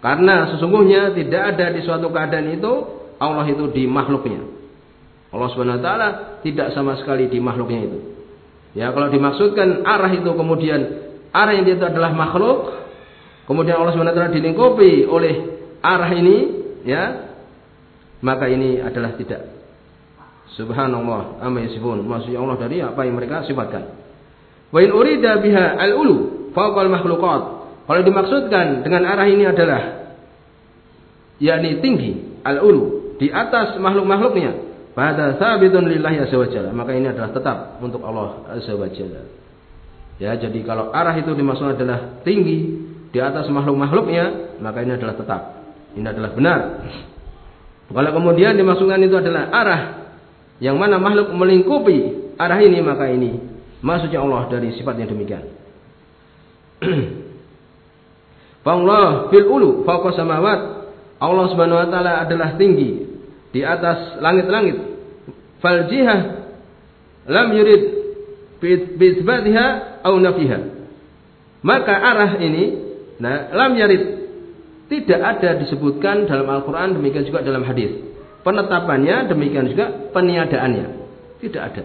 Karena sesungguhnya tidak ada di suatu keadaan itu Allah itu di makhluknya. Allah Subhanahu wa taala tidak sama sekali di makhluknya itu. Ya, kalau dimaksudkan arah itu kemudian arah yang itu adalah makhluk, kemudian Allah Subhanahu wa taala dilingkupi oleh arah ini, ya, maka ini adalah tidak. Subhanallah, amma yasifun. Maksudnya Allah dari apa yang mereka sifatkan. Wa in urida biha al-ulu fawqa al-makhluqat kalau dimaksudkan dengan arah ini adalah yakni tinggi al-ulu di atas makhluk-makhluknya, pada sabitun lillahi azza maka ini adalah tetap untuk Allah azza. Ya, jadi kalau arah itu dimaksud adalah tinggi di atas makhluk-makhluknya, maka ini adalah tetap. Ini adalah benar. Kalau kemudian dimaksudkan itu adalah arah yang mana makhluk melingkupi arah ini, maka ini maksudnya Allah dari sifat yang demikian. Allah fil ulu fauqa samawat. Allah Subhanahu wa taala adalah tinggi di atas langit-langit. Fal jihah lam yurid bi itsbatiha au nafiha. Maka arah ini nah lam yurid tidak ada disebutkan dalam Al-Qur'an demikian juga dalam hadis. Penetapannya demikian juga peniadaannya. Tidak ada.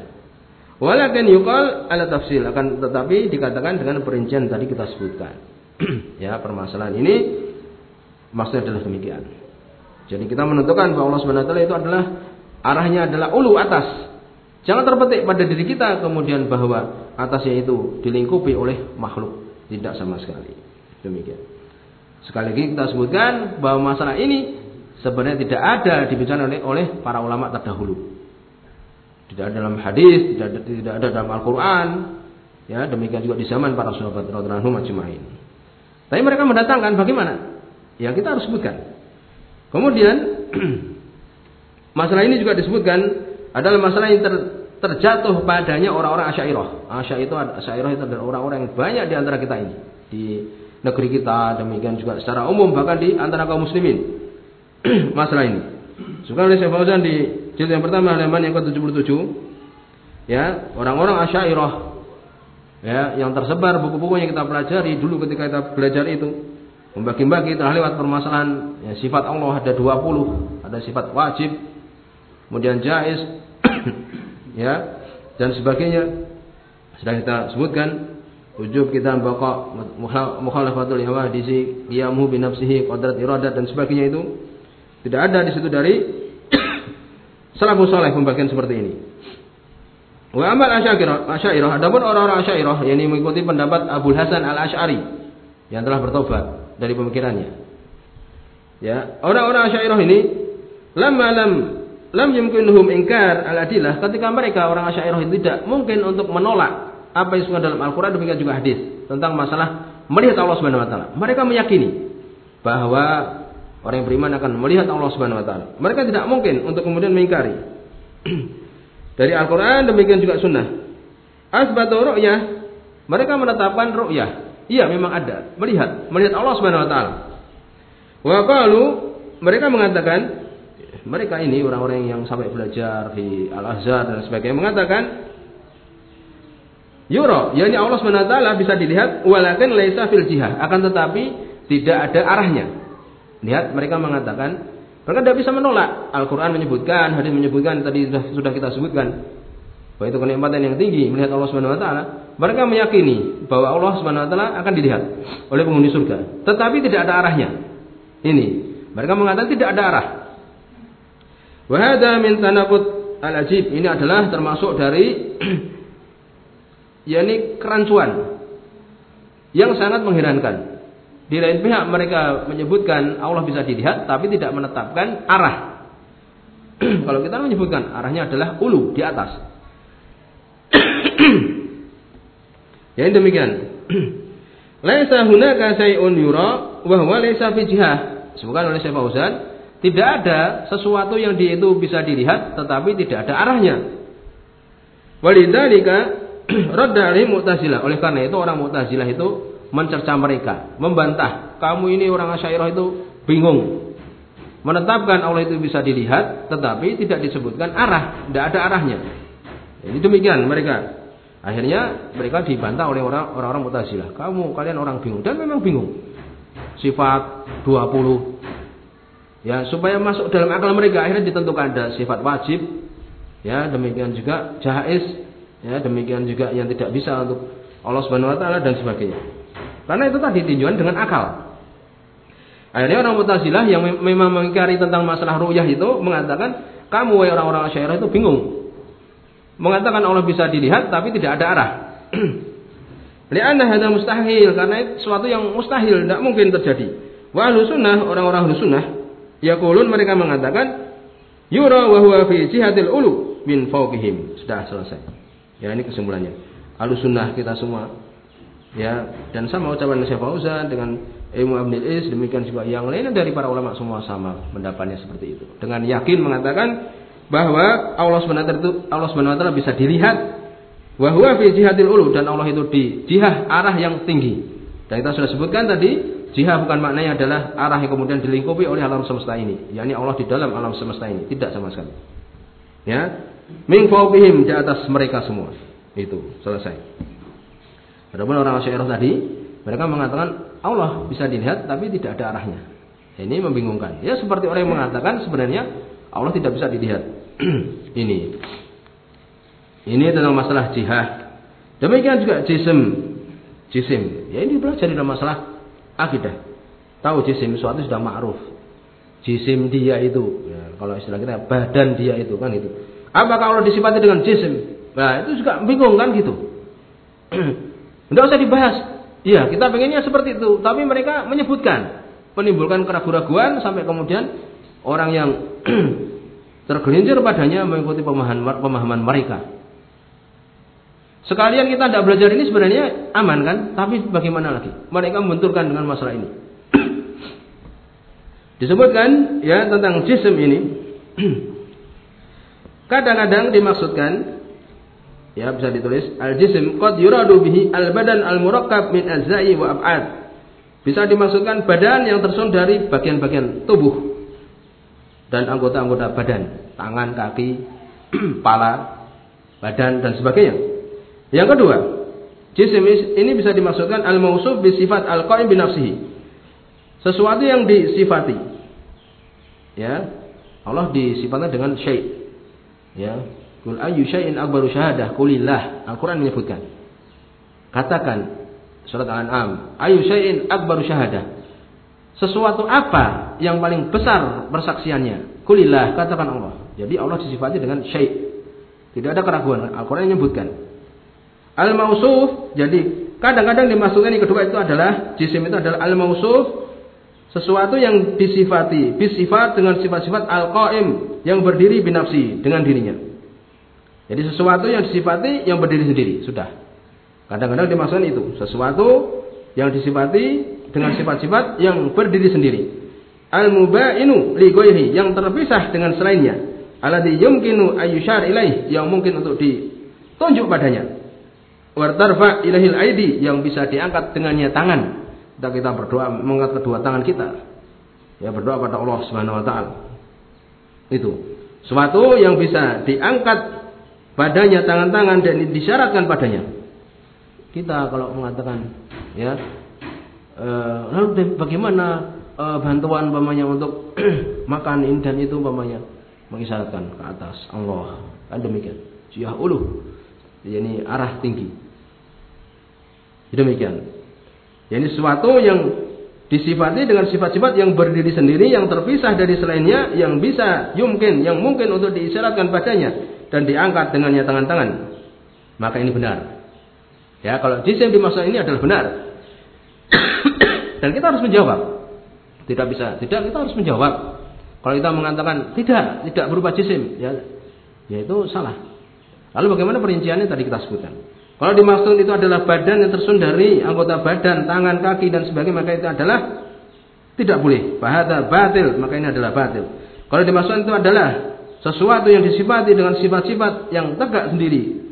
Walakin yuqal ala tafsil akan tetapi dikatakan dengan perincian tadi kita sebutkan. ya permasalahan ini maksudnya adalah demikian. Jadi kita menentukan bahwa Allah Subhanahu itu adalah arahnya adalah ulu atas. Jangan terpetik pada diri kita kemudian bahwa atasnya itu dilingkupi oleh makhluk, tidak sama sekali. Demikian. Sekali lagi kita sebutkan bahwa masalah ini sebenarnya tidak ada dibicarakan oleh, oleh para ulama terdahulu. Tidak ada dalam hadis, tidak ada, tidak ada dalam Al-Qur'an. Ya, demikian juga di zaman para sahabat radhiyallahu anhum tapi mereka mendatangkan bagaimana? Ya kita harus sebutkan. Kemudian masalah ini juga disebutkan adalah masalah yang ter, terjatuh padanya orang-orang Asy'ariyah. Asy'ariyah itu Asy'ariyah itu adalah orang-orang yang banyak di antara kita ini di negeri kita demikian juga secara umum bahkan di antara kaum muslimin. masalah ini. Suka oleh Syekh Fauzan di jilid yang pertama halaman yang ke-77 ya, orang-orang Asy'ariyah ya yang tersebar buku-buku yang kita pelajari dulu ketika kita belajar itu membagi-bagi telah lewat permasalahan ya, sifat Allah ada 20 ada sifat wajib kemudian jais ya dan sebagainya sudah kita sebutkan ujub kita baqa mukhalafatul hawadisi qiyamuhu bi nafsihi qadrat iradat dan sebagainya itu tidak ada di situ dari salafus saleh pembagian seperti ini Wa amal asyairah, asyairah. Adapun orang-orang asyairah yang mengikuti pendapat Abu Hasan al Ashari yang telah bertobat dari pemikirannya. Ya, orang-orang asyairah ini lama lam lam yumkinuhum ingkar al adilah ketika mereka orang asyairah itu tidak mungkin untuk menolak apa yang sudah dalam Al-Qur'an demikian juga hadis tentang masalah melihat Allah Subhanahu wa taala. Mereka meyakini bahwa orang yang beriman akan melihat Allah Subhanahu wa taala. Mereka tidak mungkin untuk kemudian mengingkari. Dari Al-Quran demikian juga sunnah. Asbatu ru'yah. Mereka menetapkan ru'yah. Iya memang ada. Melihat. Melihat Allah subhanahu wa ta'ala. Wa qalu. Mereka mengatakan. Mereka ini orang-orang yang sampai belajar di Al-Azhar dan sebagainya. Mengatakan. Yuro. Yani Allah ta'ala bisa dilihat. Walakin laisa fil jihah. Akan tetapi tidak ada arahnya. Lihat mereka mengatakan mereka tidak bisa menolak. Al-Quran menyebutkan, hadis menyebutkan, tadi sudah, sudah kita sebutkan. Bahwa itu kenikmatan yang tinggi melihat Allah Taala. Mereka meyakini bahwa Allah Subhanahu Wa Taala akan dilihat oleh penghuni surga. Tetapi tidak ada arahnya. Ini. Mereka mengatakan tidak ada arah. Wahada min tanakut al-ajib. Ini adalah termasuk dari yakni kerancuan yang sangat mengherankan. Di lain pihak mereka menyebutkan Allah bisa dilihat tapi tidak menetapkan arah. Kalau kita menyebutkan arahnya adalah ulu di atas. ya demikian. Laisa hunaka say'un yura wa huwa laisa fi jihah. Sebutkan oleh Syekh Fauzan, tidak ada sesuatu yang di itu bisa dilihat tetapi tidak ada arahnya. Walidzalika radda alaihi Mu'tazilah. Oleh karena itu orang Mu'tazilah itu mencerca mereka, membantah. Kamu ini orang Asy'ariyah itu bingung. Menetapkan Allah itu bisa dilihat, tetapi tidak disebutkan arah, tidak ada arahnya. Ini demikian mereka. Akhirnya mereka dibantah oleh orang-orang Mu'tazilah. Kamu kalian orang bingung dan memang bingung. sifat 20. Ya, supaya masuk dalam akal mereka akhirnya ditentukan ada sifat wajib. Ya, demikian juga jais. Ya, demikian juga yang tidak bisa untuk Allah Subhanahu wa taala dan sebagainya. Karena itu tadi tinjauan dengan akal. Akhirnya orang Mu'tazilah yang memang mengingkari tentang masalah ru'yah itu mengatakan, kamu orang-orang Asy'ariyah itu bingung. Mengatakan Allah bisa dilihat tapi tidak ada arah. Lianna hadza mustahil karena itu sesuatu yang mustahil, tidak mungkin terjadi. Wa sunnah, orang-orang sunnah, yaqulun mereka mengatakan yura wa huwa fi jihadil ulu min fawqihim. Sudah selesai. Ya ini kesimpulannya. Ahlu sunnah kita semua. Ya, dan sama ucapan Syekh Fauzan dengan Ibnu Is demikian juga yang lainnya dari para ulama semua sama pendapatnya seperti itu. Dengan yakin mengatakan bahwa Allah Subhanahu itu Allah taala bisa dilihat wa huwa fi jihadil ulu dan Allah itu di jihah arah yang tinggi. Dan kita sudah sebutkan tadi, jihah bukan maknanya adalah arah yang kemudian dilingkupi oleh alam semesta ini, yakni Allah di dalam alam semesta ini, tidak sama sekali. Ya, min fawqihim di atas mereka semua. Itu selesai. Adapun orang Asy'ariyah tadi, mereka mengatakan Allah bisa dilihat tapi tidak ada arahnya. Ini membingungkan. Ya seperti orang yang mengatakan sebenarnya Allah tidak bisa dilihat. ini. Ini tentang masalah jihad. Demikian juga jisim. Jisim. Ya ini belajar dalam masalah akidah. Tahu jisim suatu sudah ma'ruf. Jisim dia itu. Ya, kalau istilah kita badan dia itu kan itu. Apakah Allah disifati dengan jisim? Nah itu juga bingung kan gitu. Tidak usah dibahas. Iya kita pengennya seperti itu. Tapi mereka menyebutkan. Menimbulkan keraguan-keraguan sampai kemudian orang yang tergelincir padanya mengikuti pemahaman, pemahaman mereka. Sekalian kita tidak belajar ini sebenarnya aman kan? Tapi bagaimana lagi? Mereka membenturkan dengan masalah ini. Disebutkan ya tentang jisim ini. Kadang-kadang dimaksudkan ya bisa ditulis al jisim qad yuradu bihi al badan al murakkab min azai wa ab'ad. Bisa dimaksudkan badan yang tersusun dari bagian-bagian tubuh dan anggota-anggota badan, tangan, kaki, kepala, badan dan sebagainya. Yang kedua, jisim ini bisa dimaksudkan al-mausuf bi sifat al-qaim bi nafsihi. Sesuatu yang disifati. Ya. Allah disifatkan dengan syai'. Ya. Kul ayyu syai'in akbaru syahadah? Qulillah. Al-Qur'an menyebutkan. Katakan surat Al-An'am, ayyu syai'in akbaru syahadah? Sesuatu apa yang paling besar persaksiannya? Kulillah, katakan Allah. Jadi Allah disifati dengan syai'. Tidak ada keraguan. Al-Quran menyebutkan. Al-mausuf, jadi kadang-kadang dimasukkan yang kedua itu adalah jisim itu adalah al-mausuf sesuatu yang disifati, bisifat dengan sifat-sifat al-qaim yang berdiri binafsi dengan dirinya. Jadi sesuatu yang disifati yang berdiri sendiri, sudah. Kadang-kadang dimasukkan itu, sesuatu yang disifati dengan sifat-sifat yang berdiri sendiri. Al-mubainu li ghairi yang terpisah dengan selainnya. Alladhi yumkinu ayyushar ilaih yang mungkin untuk ditunjuk padanya wartarfa ilahil aidi yang bisa diangkat dengannya tangan. Kita kita berdoa mengangkat kedua tangan kita. Ya berdoa pada Allah Subhanahu wa taala. Itu. Suatu yang bisa diangkat padanya tangan-tangan dan disyaratkan padanya. Kita kalau mengatakan ya e, lalu bagaimana e, bantuan umpamanya untuk makan ini dan itu umpamanya mengisyaratkan ke atas Allah kan demikian jihah ulu ini arah tinggi Demikian. Ini sesuatu yang disifati dengan sifat-sifat yang berdiri sendiri, yang terpisah dari selainnya, yang bisa, yumkin, yang mungkin untuk diisyaratkan padanya dan diangkat dengannya tangan-tangan. Maka ini benar. Ya, kalau jisim di masa ini adalah benar. Dan kita harus menjawab. Tidak bisa, tidak kita harus menjawab. Kalau kita mengatakan tidak, tidak berupa jisim, ya, ya itu salah. Lalu bagaimana perinciannya tadi kita sebutkan. Kalau dimaksud itu adalah badan yang tersun dari anggota badan, tangan, kaki dan sebagainya, maka itu adalah tidak boleh. Bahada batil, maka ini adalah batil. Kalau dimaksud itu adalah sesuatu yang disifati dengan sifat-sifat yang tegak sendiri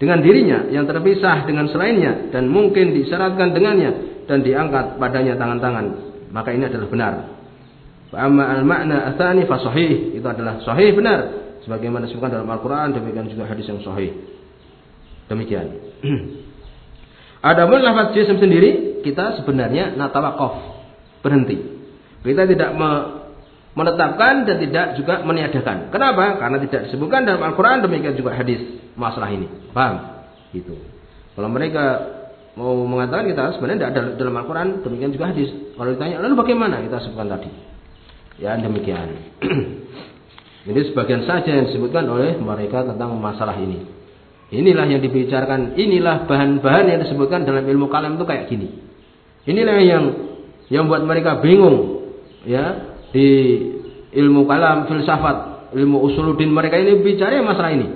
dengan dirinya yang terpisah dengan selainnya dan mungkin disyaratkan dengannya dan diangkat padanya tangan-tangan maka ini adalah benar. Amma al makna asani fa sahih itu adalah sahih benar sebagaimana disebutkan dalam Al-Qur'an demikian juga hadis yang sahih. Demikian. Adapun lafaz jisim sendiri kita sebenarnya natawakaf. berhenti. Kita tidak me menetapkan dan tidak juga meniadakan. Kenapa? Karena tidak disebutkan dalam Al-Quran demikian juga hadis masalah ini. Paham? Gitu. Kalau mereka mau mengatakan kita sebenarnya tidak ada dalam Al-Quran demikian juga hadis. Kalau ditanya lalu bagaimana kita sebutkan tadi? Ya demikian. Jadi sebagian saja yang disebutkan oleh mereka tentang masalah ini. Inilah yang dibicarakan, inilah bahan-bahan yang disebutkan dalam ilmu kalam itu kayak gini. Inilah yang yang buat mereka bingung ya di ilmu kalam, filsafat, ilmu usuluddin mereka ini bicara masalah ini.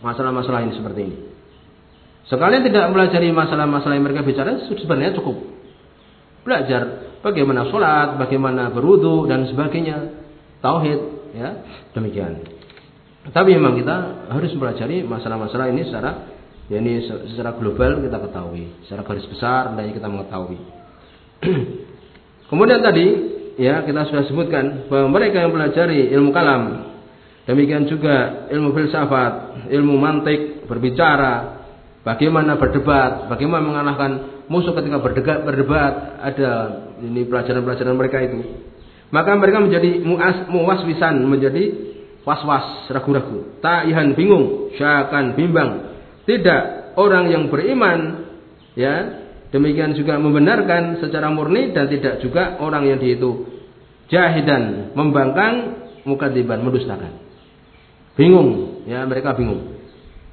Masalah-masalah ini seperti ini. Sekalian tidak mempelajari masalah-masalah yang mereka bicara sebenarnya cukup. Belajar bagaimana sholat, bagaimana berudu dan sebagainya, tauhid, ya demikian. Tapi memang kita harus mempelajari masalah-masalah ini secara ya ini secara global kita ketahui, secara garis besar dan kita mengetahui. Kemudian tadi ya kita sudah sebutkan bahwa mereka yang pelajari ilmu kalam, demikian juga ilmu filsafat, ilmu mantik, berbicara, bagaimana berdebat, bagaimana mengalahkan musuh ketika berdebat, berdebat, ada ini pelajaran-pelajaran mereka itu. Maka mereka menjadi muas, muwaswisan, menjadi was-was, ragu-ragu, taihan bingung, syakan bimbang. Tidak orang yang beriman ya, demikian juga membenarkan secara murni dan tidak juga orang yang itu jahidan, membangkang, mukadiban, mendustakan. Bingung, ya mereka bingung.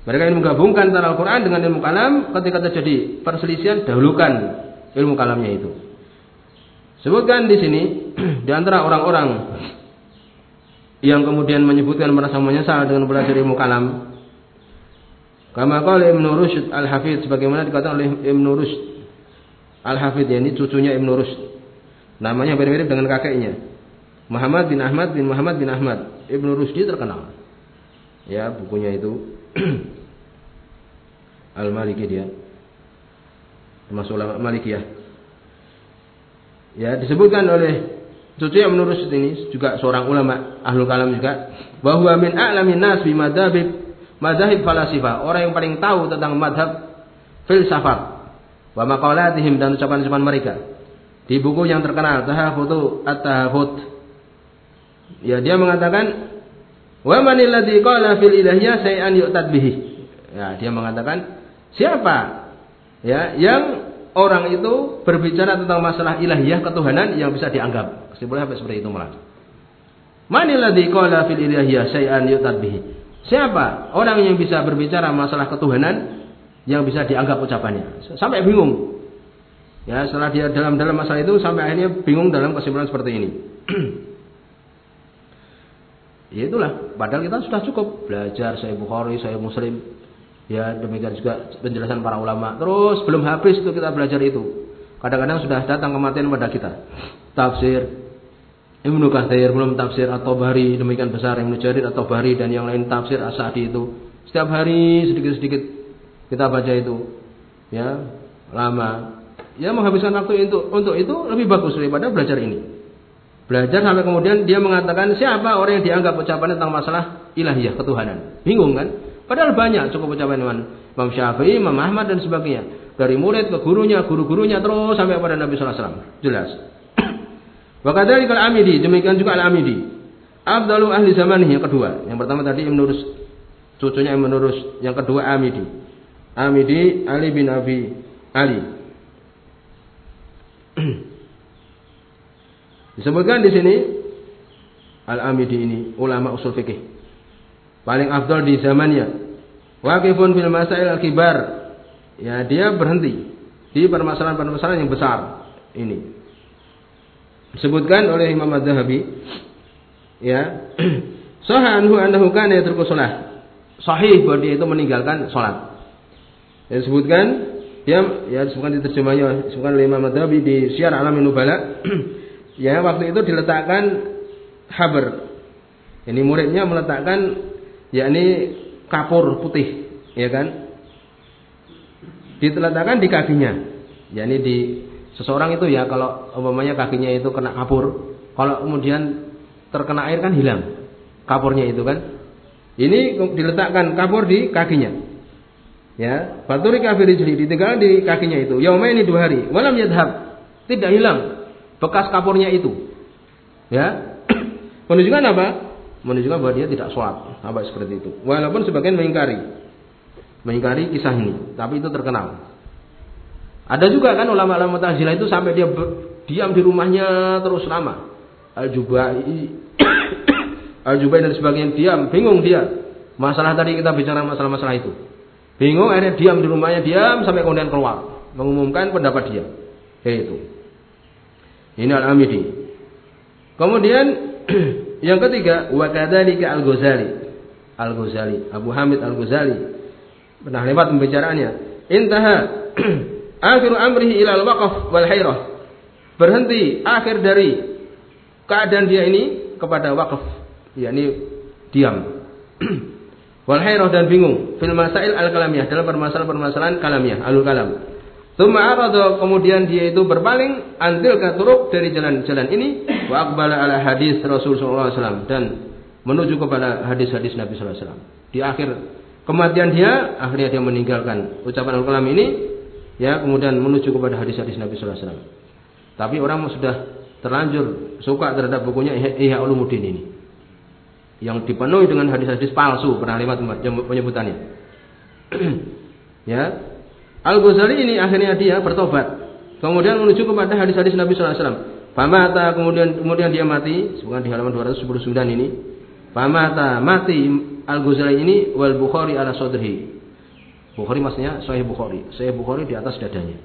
Mereka ingin menggabungkan antara Al-Quran dengan ilmu kalam ketika terjadi perselisihan dahulukan ilmu kalamnya itu. Sebutkan di sini di antara orang-orang yang kemudian menyebutkan merasa menyesal dengan belajar ilmu kalam. Kama qala Ibnu Rushd Al-Hafidz sebagaimana dikatakan oleh Ibnu Rushd Al-Hafidz ini cucunya Ibnu Rushd. Namanya mirip-mirip dengan kakeknya. Muhammad bin Ahmad bin Muhammad bin Ahmad. Ibnu Rushdi terkenal. Ya, bukunya itu Al-Maliki dia. Termasuk ulama Malikiyah. Ya, disebutkan oleh Cucu yang menurut ini juga seorang ulama ahlu kalam juga. Bahwa min a'lamin nas bi madhabib madhab falasifah orang yang paling tahu tentang madhab filsafat wa maqalatihim dan ucapan-ucapan mereka. Di buku yang terkenal Tahafutu At-Tahafut ya dia mengatakan wa man alladhi qala fil ilahiyah say'an yu'tad ya dia mengatakan siapa ya yang orang itu berbicara tentang masalah ilahiyah ketuhanan yang bisa dianggap Kesimpulannya sampai seperti itu malah. Manilladzi qala fil ilahiyah syai'an yu'tad bihi. Siapa orang yang bisa berbicara masalah ketuhanan yang bisa dianggap ucapannya? Sampai bingung. Ya, setelah dia dalam dalam masalah itu sampai akhirnya bingung dalam kesimpulan seperti ini. ya itulah, padahal kita sudah cukup belajar saya Bukhari, saya Muslim. Ya, demikian juga penjelasan para ulama. Terus belum habis itu kita belajar itu. Kadang-kadang sudah datang kematian pada kita. Tafsir, Ibnu Katsir belum tafsir atau bari demikian besar yang Jarir atau bari dan yang lain tafsir Asadi itu setiap hari sedikit-sedikit kita baca itu ya lama ya menghabiskan waktu untuk untuk itu lebih bagus daripada belajar ini belajar sampai kemudian dia mengatakan siapa orang yang dianggap ucapannya tentang masalah ilahiyah ketuhanan bingung kan padahal banyak cukup ucapan Imam Syafi'i Imam Ahmad dan sebagainya dari murid ke gurunya guru-gurunya terus sampai pada Nabi Sallallahu Alaihi Wasallam jelas Wa kadzalika al-Amidi, demikian juga al-Amidi. Abdalu ahli zaman yang kedua. Yang pertama tadi Ibnu Rus, cucunya Ibnu Rus. Yang kedua Amidi. Amidi Ali bin Abi Ali. Disebutkan di sini Al-Amidi ini ulama usul fikih. Paling afdal di zamannya. Waqifun fil masail al-kibar. Ya, dia berhenti di permasalahan-permasalahan yang besar ini. Disebutkan oleh Imam Az-Zahabi ya sahih anhu annahu kana yatruku shalah sahih bahwa dia itu meninggalkan salat ya disebutkan dia ya disebutkan di terjemahnya disebutkan oleh Imam Az-Zahabi di Syiar Alamin Nubala. Ya waktu itu diletakkan haber ini muridnya meletakkan yakni kapur putih ya kan diletakkan di kakinya yakni di Seseorang itu ya kalau umpamanya kakinya itu kena kapur, kalau kemudian terkena air kan hilang kapurnya itu kan. Ini diletakkan kapur di kakinya. Ya, baturi kafir jadi ditinggal di kakinya itu. Yauma ini dua hari. Walam yadhab. Tidak hilang. bekas kapurnya itu. Ya. Menunjukkan apa? Menunjukkan bahwa dia tidak sholat. Sampai seperti itu. Walaupun sebagian mengingkari. Mengingkari kisah ini. Tapi itu terkenal. Ada juga kan ulama-ulama Mu'tazilah itu sampai dia diam di rumahnya terus lama. Al-Jubai Al-Jubai dan sebagainya diam, bingung dia. Masalah tadi kita bicara masalah-masalah itu. Bingung akhirnya diam di rumahnya diam sampai kemudian keluar mengumumkan pendapat dia. Yaitu ini Al-Amidi. Kemudian yang ketiga wa kadzalika Al-Ghazali. Al-Ghazali, Abu Hamid Al-Ghazali. Pernah lewat pembicaraannya. Intaha akhir amrihi ila al-waqf wal hairah. Berhenti akhir dari keadaan dia ini kepada wakaf, yakni diam. wal hairah dan bingung fil masail al-kalamiyah dalam permasalahan-permasalahan kalamiah, alul kalam. Arado kemudian dia itu berpaling antil katuruk dari jalan-jalan ini wa akbala ala hadis Rasulullah SAW dan menuju kepada hadis-hadis Nabi SAW. Di akhir kematian dia, akhirnya dia meninggalkan ucapan al-kalam ini, ya kemudian menuju kepada hadis-hadis Nabi SAW. Tapi orang sudah terlanjur suka terhadap bukunya Ihya Ulumuddin ini. Yang dipenuhi dengan hadis-hadis palsu, pernah lewat penyebutannya. ya, Al-Ghazali ini akhirnya dia bertobat. Kemudian menuju kepada hadis-hadis Nabi SAW. Pamata kemudian kemudian dia mati, bukan di halaman 299 ini. Pamata mati Al-Ghazali ini wal Bukhari ala sodri. Bukhari maksudnya Sahih Bukhari. Sahih Bukhari di atas dadanya.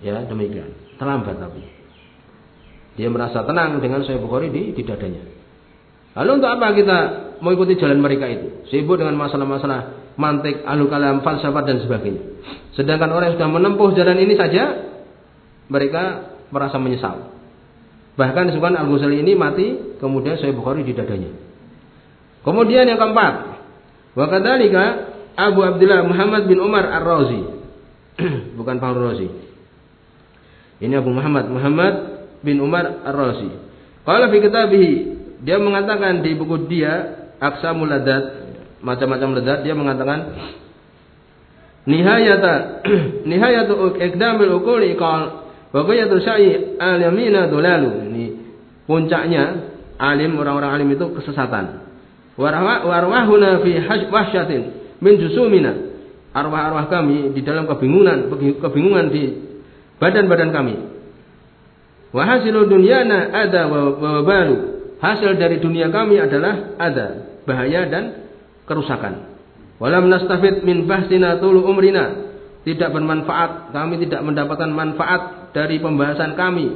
Ya, demikian. Terlambat tapi. Dia merasa tenang dengan Sahih Bukhari di, di dadanya. Lalu untuk apa kita mengikuti jalan mereka itu? Sibuk dengan masalah-masalah mantik, anu kalam, falsafat dan sebagainya. Sedangkan orang yang sudah menempuh jalan ini saja, mereka merasa menyesal. Bahkan disebutkan Al-Ghazali ini mati, kemudian Sahih Bukhari di dadanya. Kemudian yang keempat, wa kadzalika Abu Abdullah Muhammad bin Umar Ar-Razi. Bukan Fahru Razi. Ini Abu Muhammad Muhammad bin Umar Ar-Razi. Kalau fi kitabih dia mengatakan di buku dia Aksamul Ladat macam-macam lezat dia mengatakan nihayata nihayatu ikdamil ukuli qal wa qayatu syai alimina dolalu ini puncaknya alim orang-orang alim itu kesesatan. Warwahuna fi wahsyatin min jusumina. Arwah-arwah kami di dalam kebingungan kebingungan di badan-badan kami. Wa hasilu dunyana ada wa hasil dari dunia kami adalah ada bahaya dan kerusakan. Walam nastafid min bahsina tulu umrina. Tidak bermanfaat, kami tidak mendapatkan manfaat dari pembahasan kami.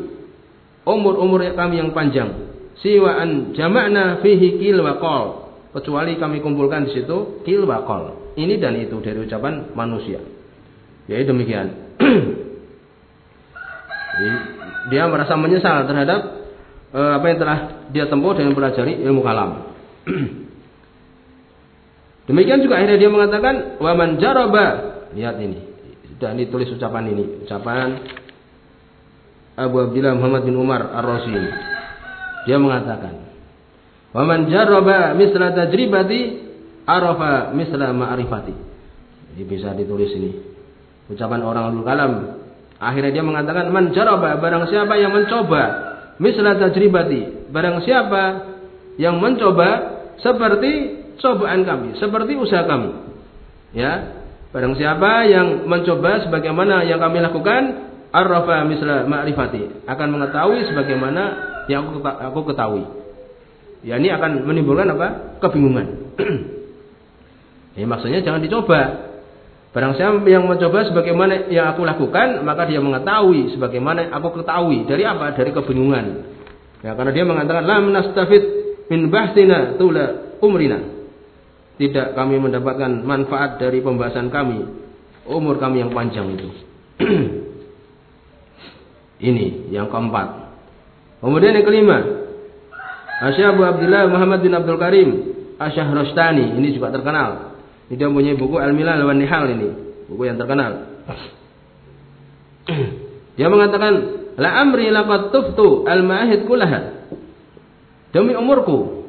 Umur-umur kami yang panjang. Siwaan jama'na fihi kil wa. Kecuali kami kumpulkan di situ kil wa. Ini dan itu dari ucapan manusia. Jadi demikian. dia merasa menyesal terhadap uh, apa yang telah dia tempuh dengan pelajari ilmu kalam. Demikian juga akhirnya dia mengatakan waman jaraba. Lihat ini. Sudah ditulis ucapan ini. Ucapan Abu Abdullah Muhammad bin Umar Ar-Razi ini. Dia mengatakan waman jaraba misla tajribati arafa misla ma'rifati. Jadi bisa ditulis ini. Ucapan orang dulu kalam. Akhirnya dia mengatakan man jaraba barang siapa yang mencoba misla tajribati barang siapa yang mencoba seperti cobaan kami, seperti usaha kami. Ya, barang siapa yang mencoba sebagaimana yang kami lakukan, arrafa misla ma'rifati, akan mengetahui sebagaimana yang aku, aku ketahui. Ya ini akan menimbulkan apa? Kebingungan. ya, maksudnya jangan dicoba. Barang siapa yang mencoba sebagaimana yang aku lakukan, maka dia mengetahui sebagaimana aku ketahui. Dari apa? Dari kebingungan. Ya, karena dia mengatakan lam nastafid min bahsina tula umrina tidak kami mendapatkan manfaat dari pembahasan kami umur kami yang panjang itu. Ini yang keempat. Kemudian yang kelima Abu Abdullah Muhammad bin Abdul Karim Rostani ini juga terkenal. Ini dia punya buku Al-Milal wa Nihal ini buku yang terkenal. Dia mengatakan la amri laqad tuftu al-ma'ahid kullaha. Demi umurku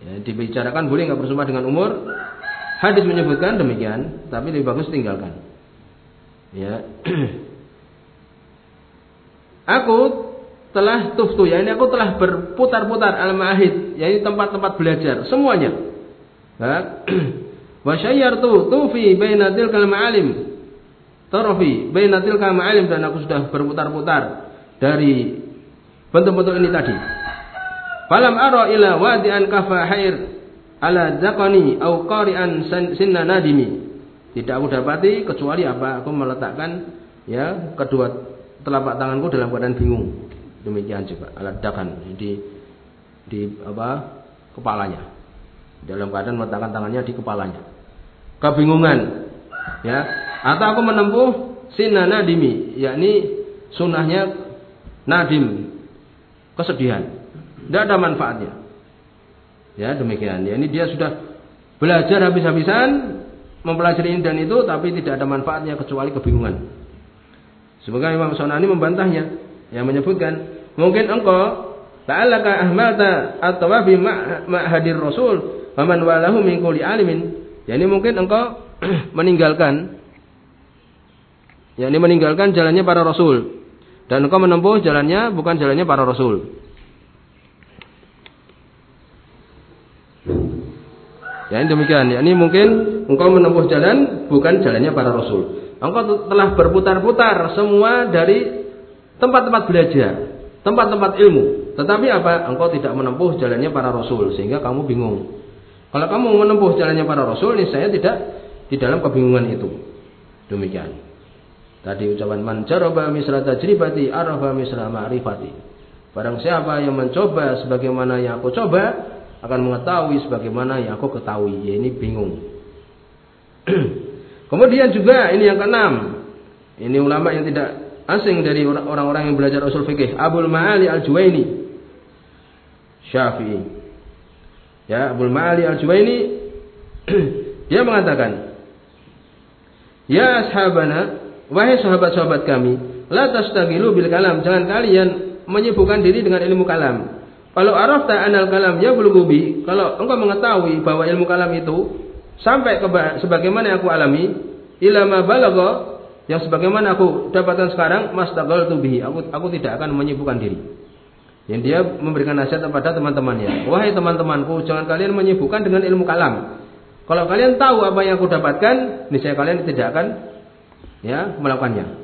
Ya, dibicarakan boleh nggak bersumpah dengan umur. Hadis menyebutkan demikian, tapi lebih bagus tinggalkan. Ya. Aku telah tuftu ya ini aku telah berputar-putar al maahid ya ini tempat-tempat belajar semuanya wa syayyartu tufi baina tilkal ma'alim tarfi baina tilkal ma'alim dan aku sudah berputar-putar dari bentuk-bentuk ini tadi falam ara ila wadi'an kafa hair ala zakani au qari'an sinna nadimi. Tidak aku dapati kecuali apa aku meletakkan ya kedua telapak tanganku dalam keadaan bingung. Demikian juga alat dakan di di apa kepalanya. Dalam keadaan meletakkan tangannya di kepalanya. Kebingungan ya. Atau aku menempuh sinna nadimi yakni sunnahnya nadim kesedihan tidak ada manfaatnya. Ya demikian. Ya ini dia sudah belajar habis-habisan mempelajari ini dan itu tapi tidak ada manfaatnya kecuali kebingungan. Semoga Imam Sonani membantahnya. Yang menyebutkan mungkin engkau ta'allaka ahmata atau bi ma'hadir rasul wa man walahu min kulli alimin. Yakni mungkin engkau meninggalkan yakni meninggalkan jalannya para rasul. Dan engkau menempuh jalannya bukan jalannya para rasul Ya ini demikian. Ya, ini mungkin engkau menempuh jalan bukan jalannya para rasul. Engkau telah berputar-putar semua dari tempat-tempat belajar, tempat-tempat ilmu. Tetapi apa? Engkau tidak menempuh jalannya para rasul sehingga kamu bingung. Kalau kamu menempuh jalannya para rasul, ini saya tidak di dalam kebingungan itu. Demikian. Tadi ucapan man jaraba misra tajribati arafa misra ma'rifati. Barang siapa yang mencoba sebagaimana yang aku coba akan mengetahui sebagaimana yang aku ketahui. Ya ini bingung. Kemudian juga ini yang keenam. Ini ulama yang tidak asing dari orang-orang yang belajar usul fikih. Abul Ma'ali Al-Juwaini. Syafi'i. Ya, Abul Ma'ali Al-Juwaini dia mengatakan, "Ya ashabana, wahai sahabat-sahabat kami, la tastagilu bil kalam, jangan kalian menyibukkan diri dengan ilmu kalam. Kalau arafta anal kalam ya bulugubi, kalau engkau mengetahui bahwa ilmu kalam itu sampai ke sebagaimana yang aku alami, ilama balagha yang sebagaimana aku dapatkan sekarang mastaqal tubihi aku aku tidak akan menyibukkan diri. Yang dia memberikan nasihat kepada teman-temannya. Wahai teman-temanku jangan kalian menyibukkan dengan ilmu kalam. Kalau kalian tahu apa yang aku dapatkan niscaya kalian tidak akan ya melakukannya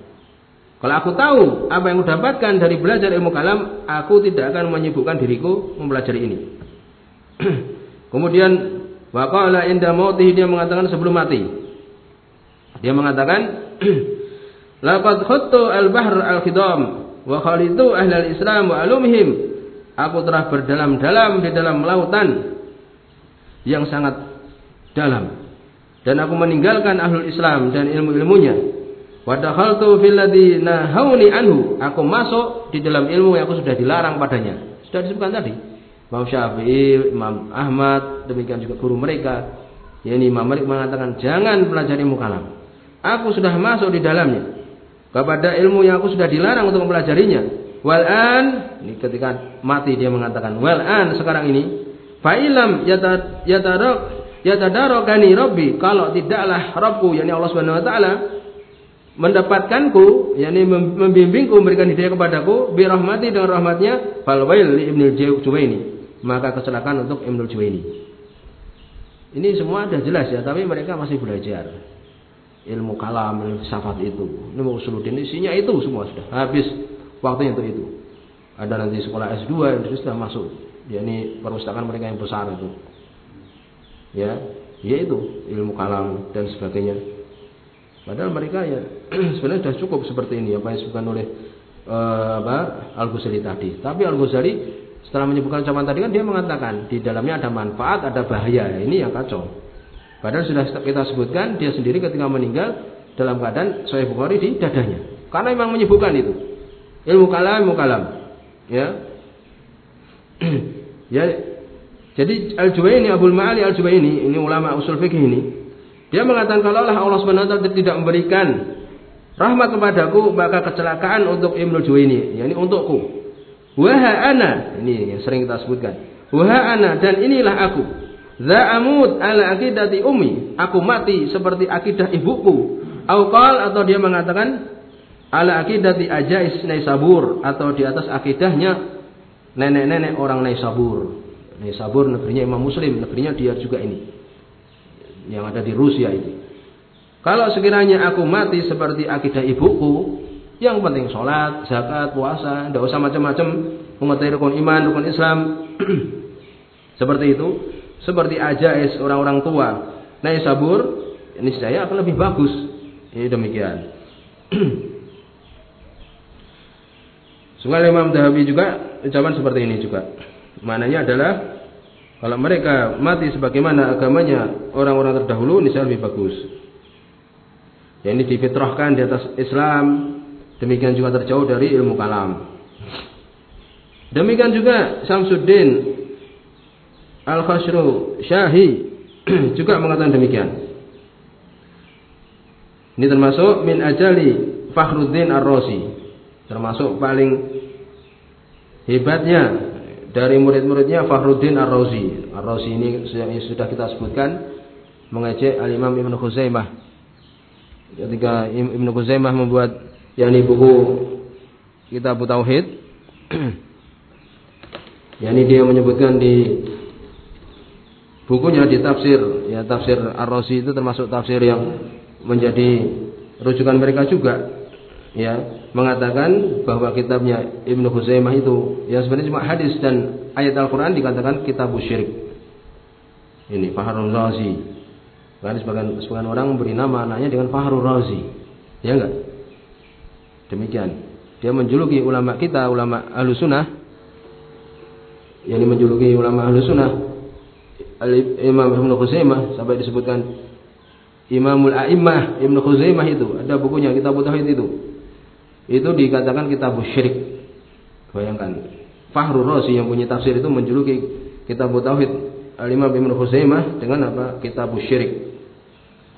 kalau aku tahu apa yang aku dapatkan dari belajar ilmu kalam aku tidak akan menyibukkan diriku mempelajari ini kemudian waqala inda mautih dia mengatakan sebelum mati dia mengatakan Laqad khuttu al-bahr al-khidam wa khalitu ahlal Islam wa alumhim. Aku telah berdalam-dalam di dalam lautan yang sangat dalam. Dan aku meninggalkan ahlul Islam dan ilmu-ilmunya. Wa dakhaltu fil ladzi nahawni anhu. Aku masuk di dalam ilmu yang aku sudah dilarang padanya. Sudah disebutkan tadi. Imam Syafi'i, Imam Ahmad, demikian juga guru mereka. Yani Imam Malik mengatakan jangan pelajari ilmu kalam. Aku sudah masuk di dalamnya kepada ilmu yang aku sudah dilarang untuk mempelajarinya. Wal an ini ketika mati dia mengatakan wal an sekarang ini fa'ilam yatadarok yatadarokani rabbi kalau tidaklah Rabbku yakni Allah Subhanahu wa taala mendapatkanku yakni membimbingku memberikan hidayah kepadaku bi rahmati dengan rahmatnya fal wail li ibnul Juwaini maka kecelakaan untuk Ibnu Juwaini ini semua sudah jelas ya tapi mereka masih belajar ilmu kalam, ilmu itu. Ilmu usuluddin isinya itu semua sudah habis waktunya untuk itu. Ada nanti sekolah S2 yang sudah masuk. Ya ini perpustakaan mereka yang besar itu. Ya, ya itu ilmu kalam dan sebagainya. Padahal mereka ya sebenarnya sudah cukup seperti ini apa yang disebutkan oleh uh, apa Al Ghazali tadi. Tapi Al Ghazali setelah menyebutkan zaman tadi kan dia mengatakan di dalamnya ada manfaat, ada bahaya. Ini yang kacau. Padahal sudah kita sebutkan dia sendiri ketika meninggal dalam keadaan Sahih Bukhari di dadanya. Karena memang menyebutkan itu. Ilmu kalam, ilmu kalam. Ya. ya. Jadi Al-Juwaini Abdul Ma'ali Al-Juwaini ini ulama usul fikih ini dia mengatakan kalau Allah Subhanahu wa taala tidak memberikan rahmat kepadaku maka kecelakaan untuk Ibnu Juwaini yakni untukku. Waha ana ini yang sering kita sebutkan. Waha ana dan inilah aku Za'amud ala akidati ummi. Aku mati seperti akidah ibuku. Aukal atau dia mengatakan ala akidati Ajais Naisabur atau di atas akidahnya nenek-nenek orang Naisabur. Naisabur negerinya Imam Muslim, negerinya dia juga ini. Yang ada di Rusia itu. Kalau sekiranya aku mati seperti akidah ibuku, yang penting sholat, zakat, puasa, tidak usah macam-macam, mengerti rukun iman, rukun Islam. seperti itu, seperti Ajais orang-orang tua. Naisabur, ini saya akan lebih bagus. Ini demikian. Sungai Imam Dahabi juga ucapan seperti ini juga. Maknanya adalah kalau mereka mati sebagaimana agamanya orang-orang terdahulu, ini lebih bagus. Ini difitrahkan di atas Islam, demikian juga terjauh dari ilmu kalam. Demikian juga Samsuddin Al-Khashru Syahi juga mengatakan demikian. Ini termasuk min ajali Fakhruddin Ar-Razi. Termasuk paling Hebatnya dari murid-muridnya Fahruddin Ar-Razi. Ar-Razi ini sudah kita sebutkan mengejek Al-Imam Ibn Khuzaimah. Ketika Ibn Khuzaimah membuat yakni buku Kitab Tauhid yakni dia menyebutkan di bukunya di tafsir ya tafsir Ar-Razi itu termasuk tafsir yang menjadi rujukan mereka juga ya mengatakan bahwa kitabnya Ibnu Huzaimah itu yang sebenarnya cuma hadis dan ayat Al-Qur'an dikatakan kitab syirik. Ini Fahrul Razi. Karena sebagian, sebagian orang memberi nama anaknya dengan Fahrul Razi. Ya enggak? Demikian. Dia menjuluki ulama kita, ulama ahlu sunnah. Yang menjuluki ulama ahlu sunnah. Imam Ibnu Huzaimah sampai disebutkan Imamul A'immah Ibnu Huzaimah itu ada bukunya kitab tauhid itu itu dikatakan kitab syirik. Bayangkan, Fahru Razi yang punya tafsir itu menjuluki kitab tauhid Al-Imam Khuzaimah dengan apa? Kitab syirik.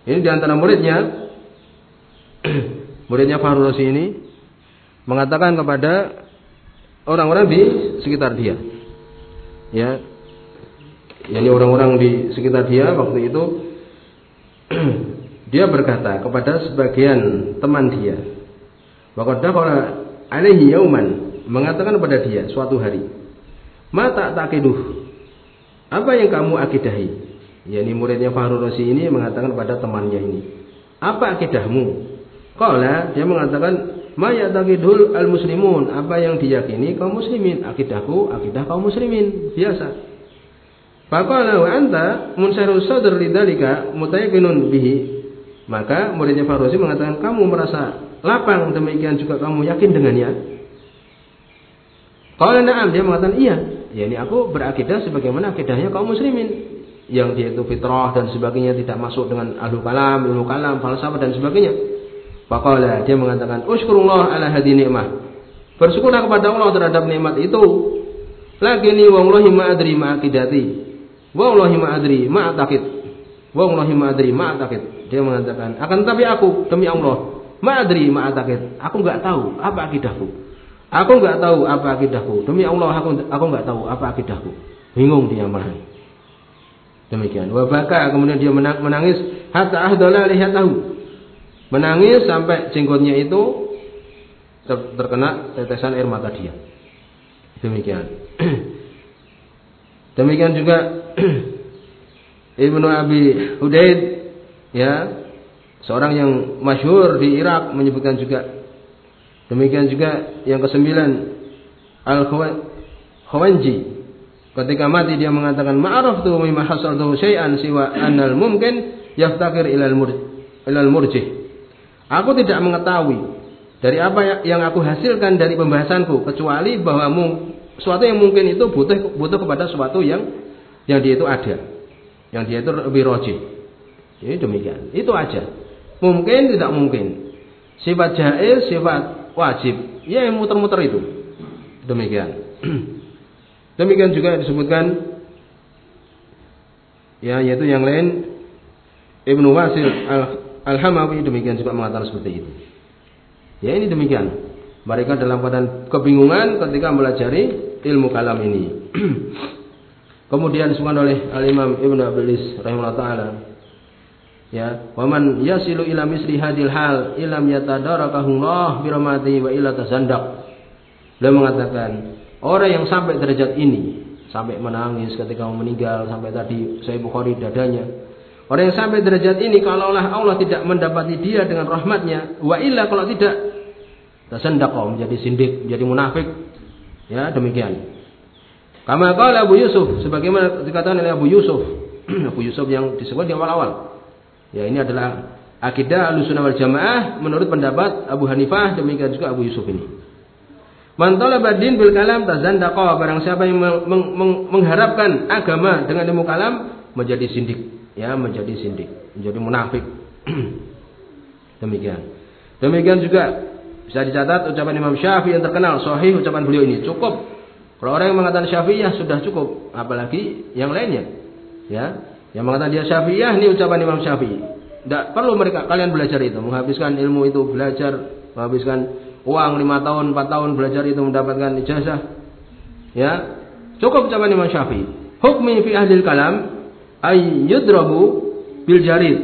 Ini di antara muridnya muridnya Fahru Razi ini mengatakan kepada orang-orang di sekitar dia. Ya. Yani orang-orang di sekitar dia waktu itu dia berkata kepada sebagian teman dia Waqad dakhala alaihi yauman mengatakan kepada dia suatu hari, "Mata taqiduh?" Apa yang kamu akidahi? Yani muridnya Fahrul Razi ini mengatakan kepada temannya ini, "Apa akidahmu?" Qala dia mengatakan, "Ma yataqidul al-muslimun?" Apa yang diyakini kaum muslimin? Akidahku, akidah kaum muslimin, biasa. Faqala wa anta munsarus sadr lidzalika mutayaqqinun bihi. Maka muridnya Farozi mengatakan kamu merasa lapang demikian juga kamu yakin dengannya? Kalau na'am dia mengatakan iya. Ya ini aku berakidah sebagaimana akidahnya kaum muslimin yang dia itu fitrah dan sebagainya tidak masuk dengan ahlu kalam, ilmu kalam, falsafah dan sebagainya. Faqala dia mengatakan uskurullah ala hadi nikmah. Bersyukurlah kepada Allah terhadap nikmat itu. Lakini wallahi ma adri ma akidati. Wallahi ma adri ma atakid. Wallahi ma adri ma. Dia mengatakan, akan tapi aku demi Allah Ma'adri ma'atakid. Aku nggak tahu apa akidahku. Aku nggak tahu apa akidahku. Demi Allah aku aku nggak tahu apa akidahku. Bingung dia malah. Demikian. Wabaka kemudian dia menangis hatta ahdala tahu. Menangis sampai jenggotnya itu terkena tetesan air mata dia. Demikian. Demikian juga Ibnu Abi Hudaid ya Seorang yang masyhur di Irak menyebutkan juga. Demikian juga yang kesembilan Al-Khawanji. Ketika mati dia mengatakan ma'araf tu mimma hasaltu syai'an siwa annal mumkin yaftakir ilal mur ilal murjih. Aku tidak mengetahui dari apa yang aku hasilkan dari pembahasanku kecuali bahwa suatu yang mungkin itu butuh butuh kepada suatu yang yang dia itu ada. Yang dia itu lebih rojih. Ini demikian. Itu aja. Mungkin tidak mungkin. Sifat jaiz, sifat wajib. Ya yang muter-muter itu. Demikian. Demikian juga disebutkan ya yaitu yang lain Ibnu Wasil Al-Hamawi demikian juga mengatakan seperti itu. Ya ini demikian. Mereka dalam keadaan kebingungan ketika melajari ilmu kalam ini. Kemudian disebutkan oleh Al-Imam Ibnu Abilis rahimahullah taala Ya, waman yasilu ila misli hadil hal ilam yatadarakahu bi rahmati wa ila tazandaq. Beliau mengatakan, orang yang sampai derajat ini, sampai menangis ketika mau meninggal, sampai tadi saya Bukhari dadanya. Orang yang sampai derajat ini, kalaulah Allah tidak mendapati dia dengan rahmatnya, wa illa kalau tidak, tasandaqah menjadi sindik, menjadi munafik. Ya, demikian. Kama qala Abu Yusuf, sebagaimana dikatakan oleh Abu Yusuf. Abu Yusuf yang disebut di awal-awal. Ya ini adalah akidah Ahlussunnah wal Jamaah menurut pendapat Abu Hanifah demikian juga Abu Yusuf ini. Man talaba din bil kalam tazandaqa barang siapa yang meng, meng, mengharapkan agama dengan ilmu kalam menjadi sindik, ya menjadi sindik, menjadi munafik. demikian. Demikian juga bisa dicatat ucapan Imam Syafi'i yang terkenal sahih ucapan beliau ini cukup. Kalau orang yang mengatakan Syafi'iyah sudah cukup, apalagi yang lainnya. Ya, yang mengatakan dia Syafi'iyah ini ucapan Imam Syafi'i. Tidak perlu mereka kalian belajar itu, menghabiskan ilmu itu, belajar, menghabiskan uang lima tahun, empat tahun belajar itu mendapatkan ijazah. Ya, cukup ucapan Imam Syafi'i. Hukmi fi ahli kalam ay yudrabu bil jarid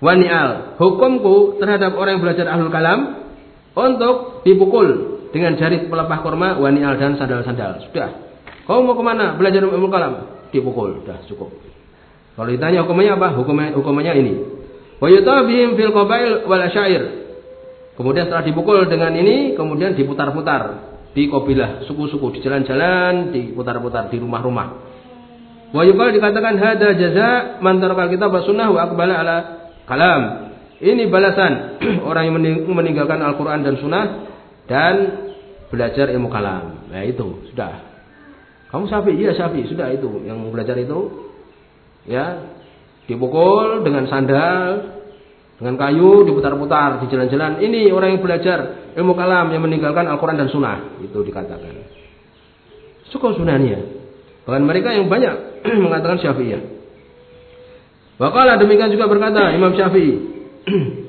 wa ni'al. Hukumku terhadap orang yang belajar ahlul kalam untuk dipukul dengan jarit pelepah kurma, wanial dan sandal-sandal. Sudah. Kau mau ke mana? Belajar ilmu kalam? Dipukul. Sudah cukup. Kalau ditanya hukumnya apa? Hukumnya, hukumnya ini. Wa yutabihim fil qabail wal asyair. Kemudian setelah dipukul dengan ini, kemudian diputar-putar di kabilah, suku-suku, di jalan-jalan, diputar-putar di rumah-rumah. Wa yuqal dikatakan hada jaza man tarakal kitab sunnah wa aqbala ala kalam. Ini balasan orang yang meninggalkan Al-Qur'an dan sunnah dan belajar ilmu kalam. Nah itu sudah. Kamu syafi, iya syafi, sudah itu. Yang belajar itu ya dipukul dengan sandal dengan kayu diputar-putar di jalan-jalan ini orang yang belajar ilmu kalam yang meninggalkan Al-Quran dan Sunnah itu dikatakan. Suka sunahnya bahkan mereka yang banyak mengatakan syafi'iyah. Wakala demikian juga berkata Imam Syafi'i.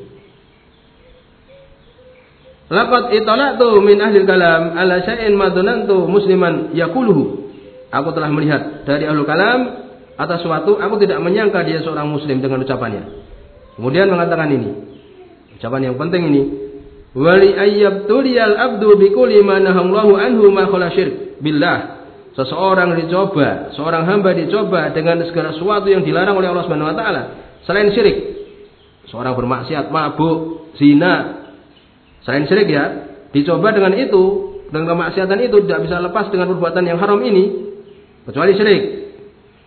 Laqad itala'tu min ahli kalam ala syai'in madunantu musliman yakuluhu. Aku telah melihat dari ahli kalam atas suatu aku tidak menyangka dia seorang muslim dengan ucapannya. Kemudian mengatakan ini. Ucapan yang penting ini. Wali tuliyal abdu bikulli ma nahallahu anhu ma syirk billah. Seseorang dicoba, seorang hamba dicoba dengan segala sesuatu yang dilarang oleh Allah Subhanahu wa taala selain syirik. Seorang bermaksiat, mabuk, zina. Selain syirik ya, dicoba dengan itu, dengan kemaksiatan itu tidak bisa lepas dengan perbuatan yang haram ini kecuali syirik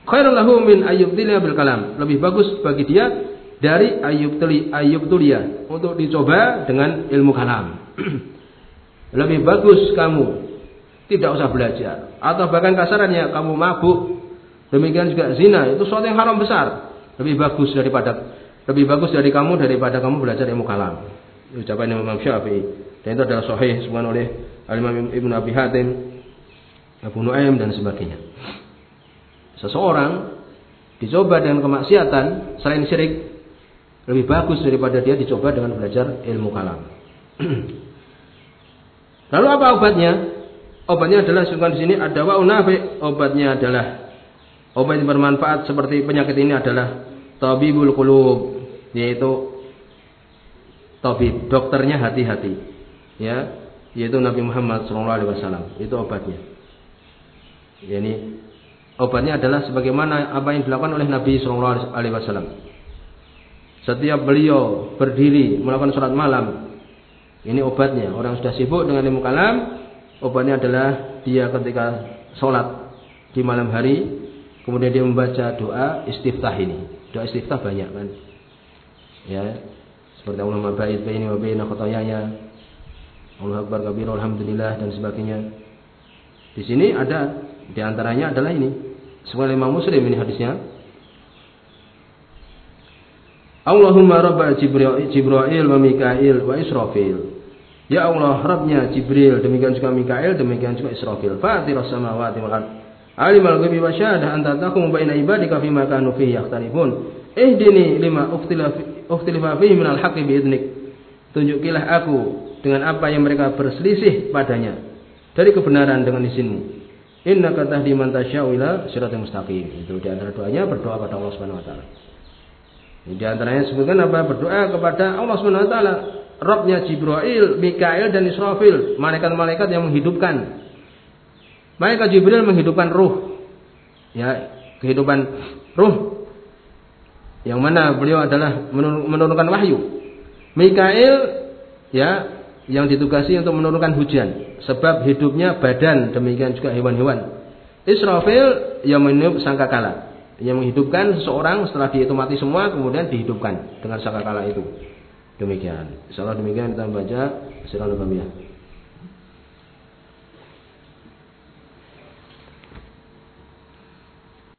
khairul lahu min bil kalam. Lebih bagus bagi dia dari ayyubtili ayyubtulia untuk dicoba dengan ilmu kalam. Lebih bagus kamu. Tidak usah belajar. Atau bahkan kasarannya kamu mabuk. Demikian juga zina. Itu suatu yang haram besar. Lebih bagus daripada lebih bagus dari kamu daripada kamu belajar ilmu kalam. Ucapan Imam Syafi'i. Dan itu adalah sahih semua oleh Al Imam Ibnu Abi Hatim Abu Nuaim dan sebagainya. Seseorang dicoba dengan kemaksiatan selain syirik lebih bagus daripada dia dicoba dengan belajar ilmu kalam. Lalu apa obatnya? Obatnya adalah sungguh di sini ada wa unafi. Obatnya adalah obat yang bermanfaat seperti penyakit ini adalah tabibul qulub yaitu tabib, dokternya hati-hati. Ya, yaitu Nabi Muhammad SAW. Itu obatnya. Yani Obatnya adalah sebagaimana apa yang dilakukan oleh Nabi Wasallam. Setiap beliau berdiri melakukan sholat malam, ini obatnya. Orang sudah sibuk dengan ilmu kalam, obatnya adalah dia ketika sholat di malam hari, kemudian dia membaca doa istiftah ini. Doa istiftah banyak kan, ya seperti Allah ba'id baini wa baina khotoyaya, Allah akbar kabir alhamdulillah dan sebagainya. Di sini ada di antaranya adalah ini Sebagai Imam Muslim ini hadisnya. Allahumma Rabb Jibril, wa Mikail wa Israfil. Ya Allah, Rabbnya Jibril, demikian juga Mikail, demikian juga Israfil. Fatir samawati wal ard. Alim al-ghaibi wa syahadah anta taqumu baina ibadika fima kanu fihi yakhtalifun. Ihdini lima ukhtilifa fihi min al-haqqi bi idnik. Tunjukilah aku dengan apa yang mereka berselisih padanya dari kebenaran dengan izinmu. Inna tahdi man tasya'u ila siratal mustaqim. Itu di antara doanya berdoa pada Allah Subhanahu wa taala. Di antaranya sebutkan apa? Berdoa kepada Allah Subhanahu wa taala, Rabbnya Jibril, Mikail dan Israfil, malaikat-malaikat yang menghidupkan. Malaikat Jibril menghidupkan ruh. Ya, kehidupan ruh. Yang mana beliau adalah menurunkan wahyu. Mikail ya yang ditugasi untuk menurunkan hujan sebab hidupnya badan demikian juga hewan-hewan. Israfil yang meniup sangkakala yang menghidupkan seseorang setelah dia itu mati semua kemudian dihidupkan dengan sangkakala itu. Demikian. Insyaallah demikian kita baca surah Al-Baqarah.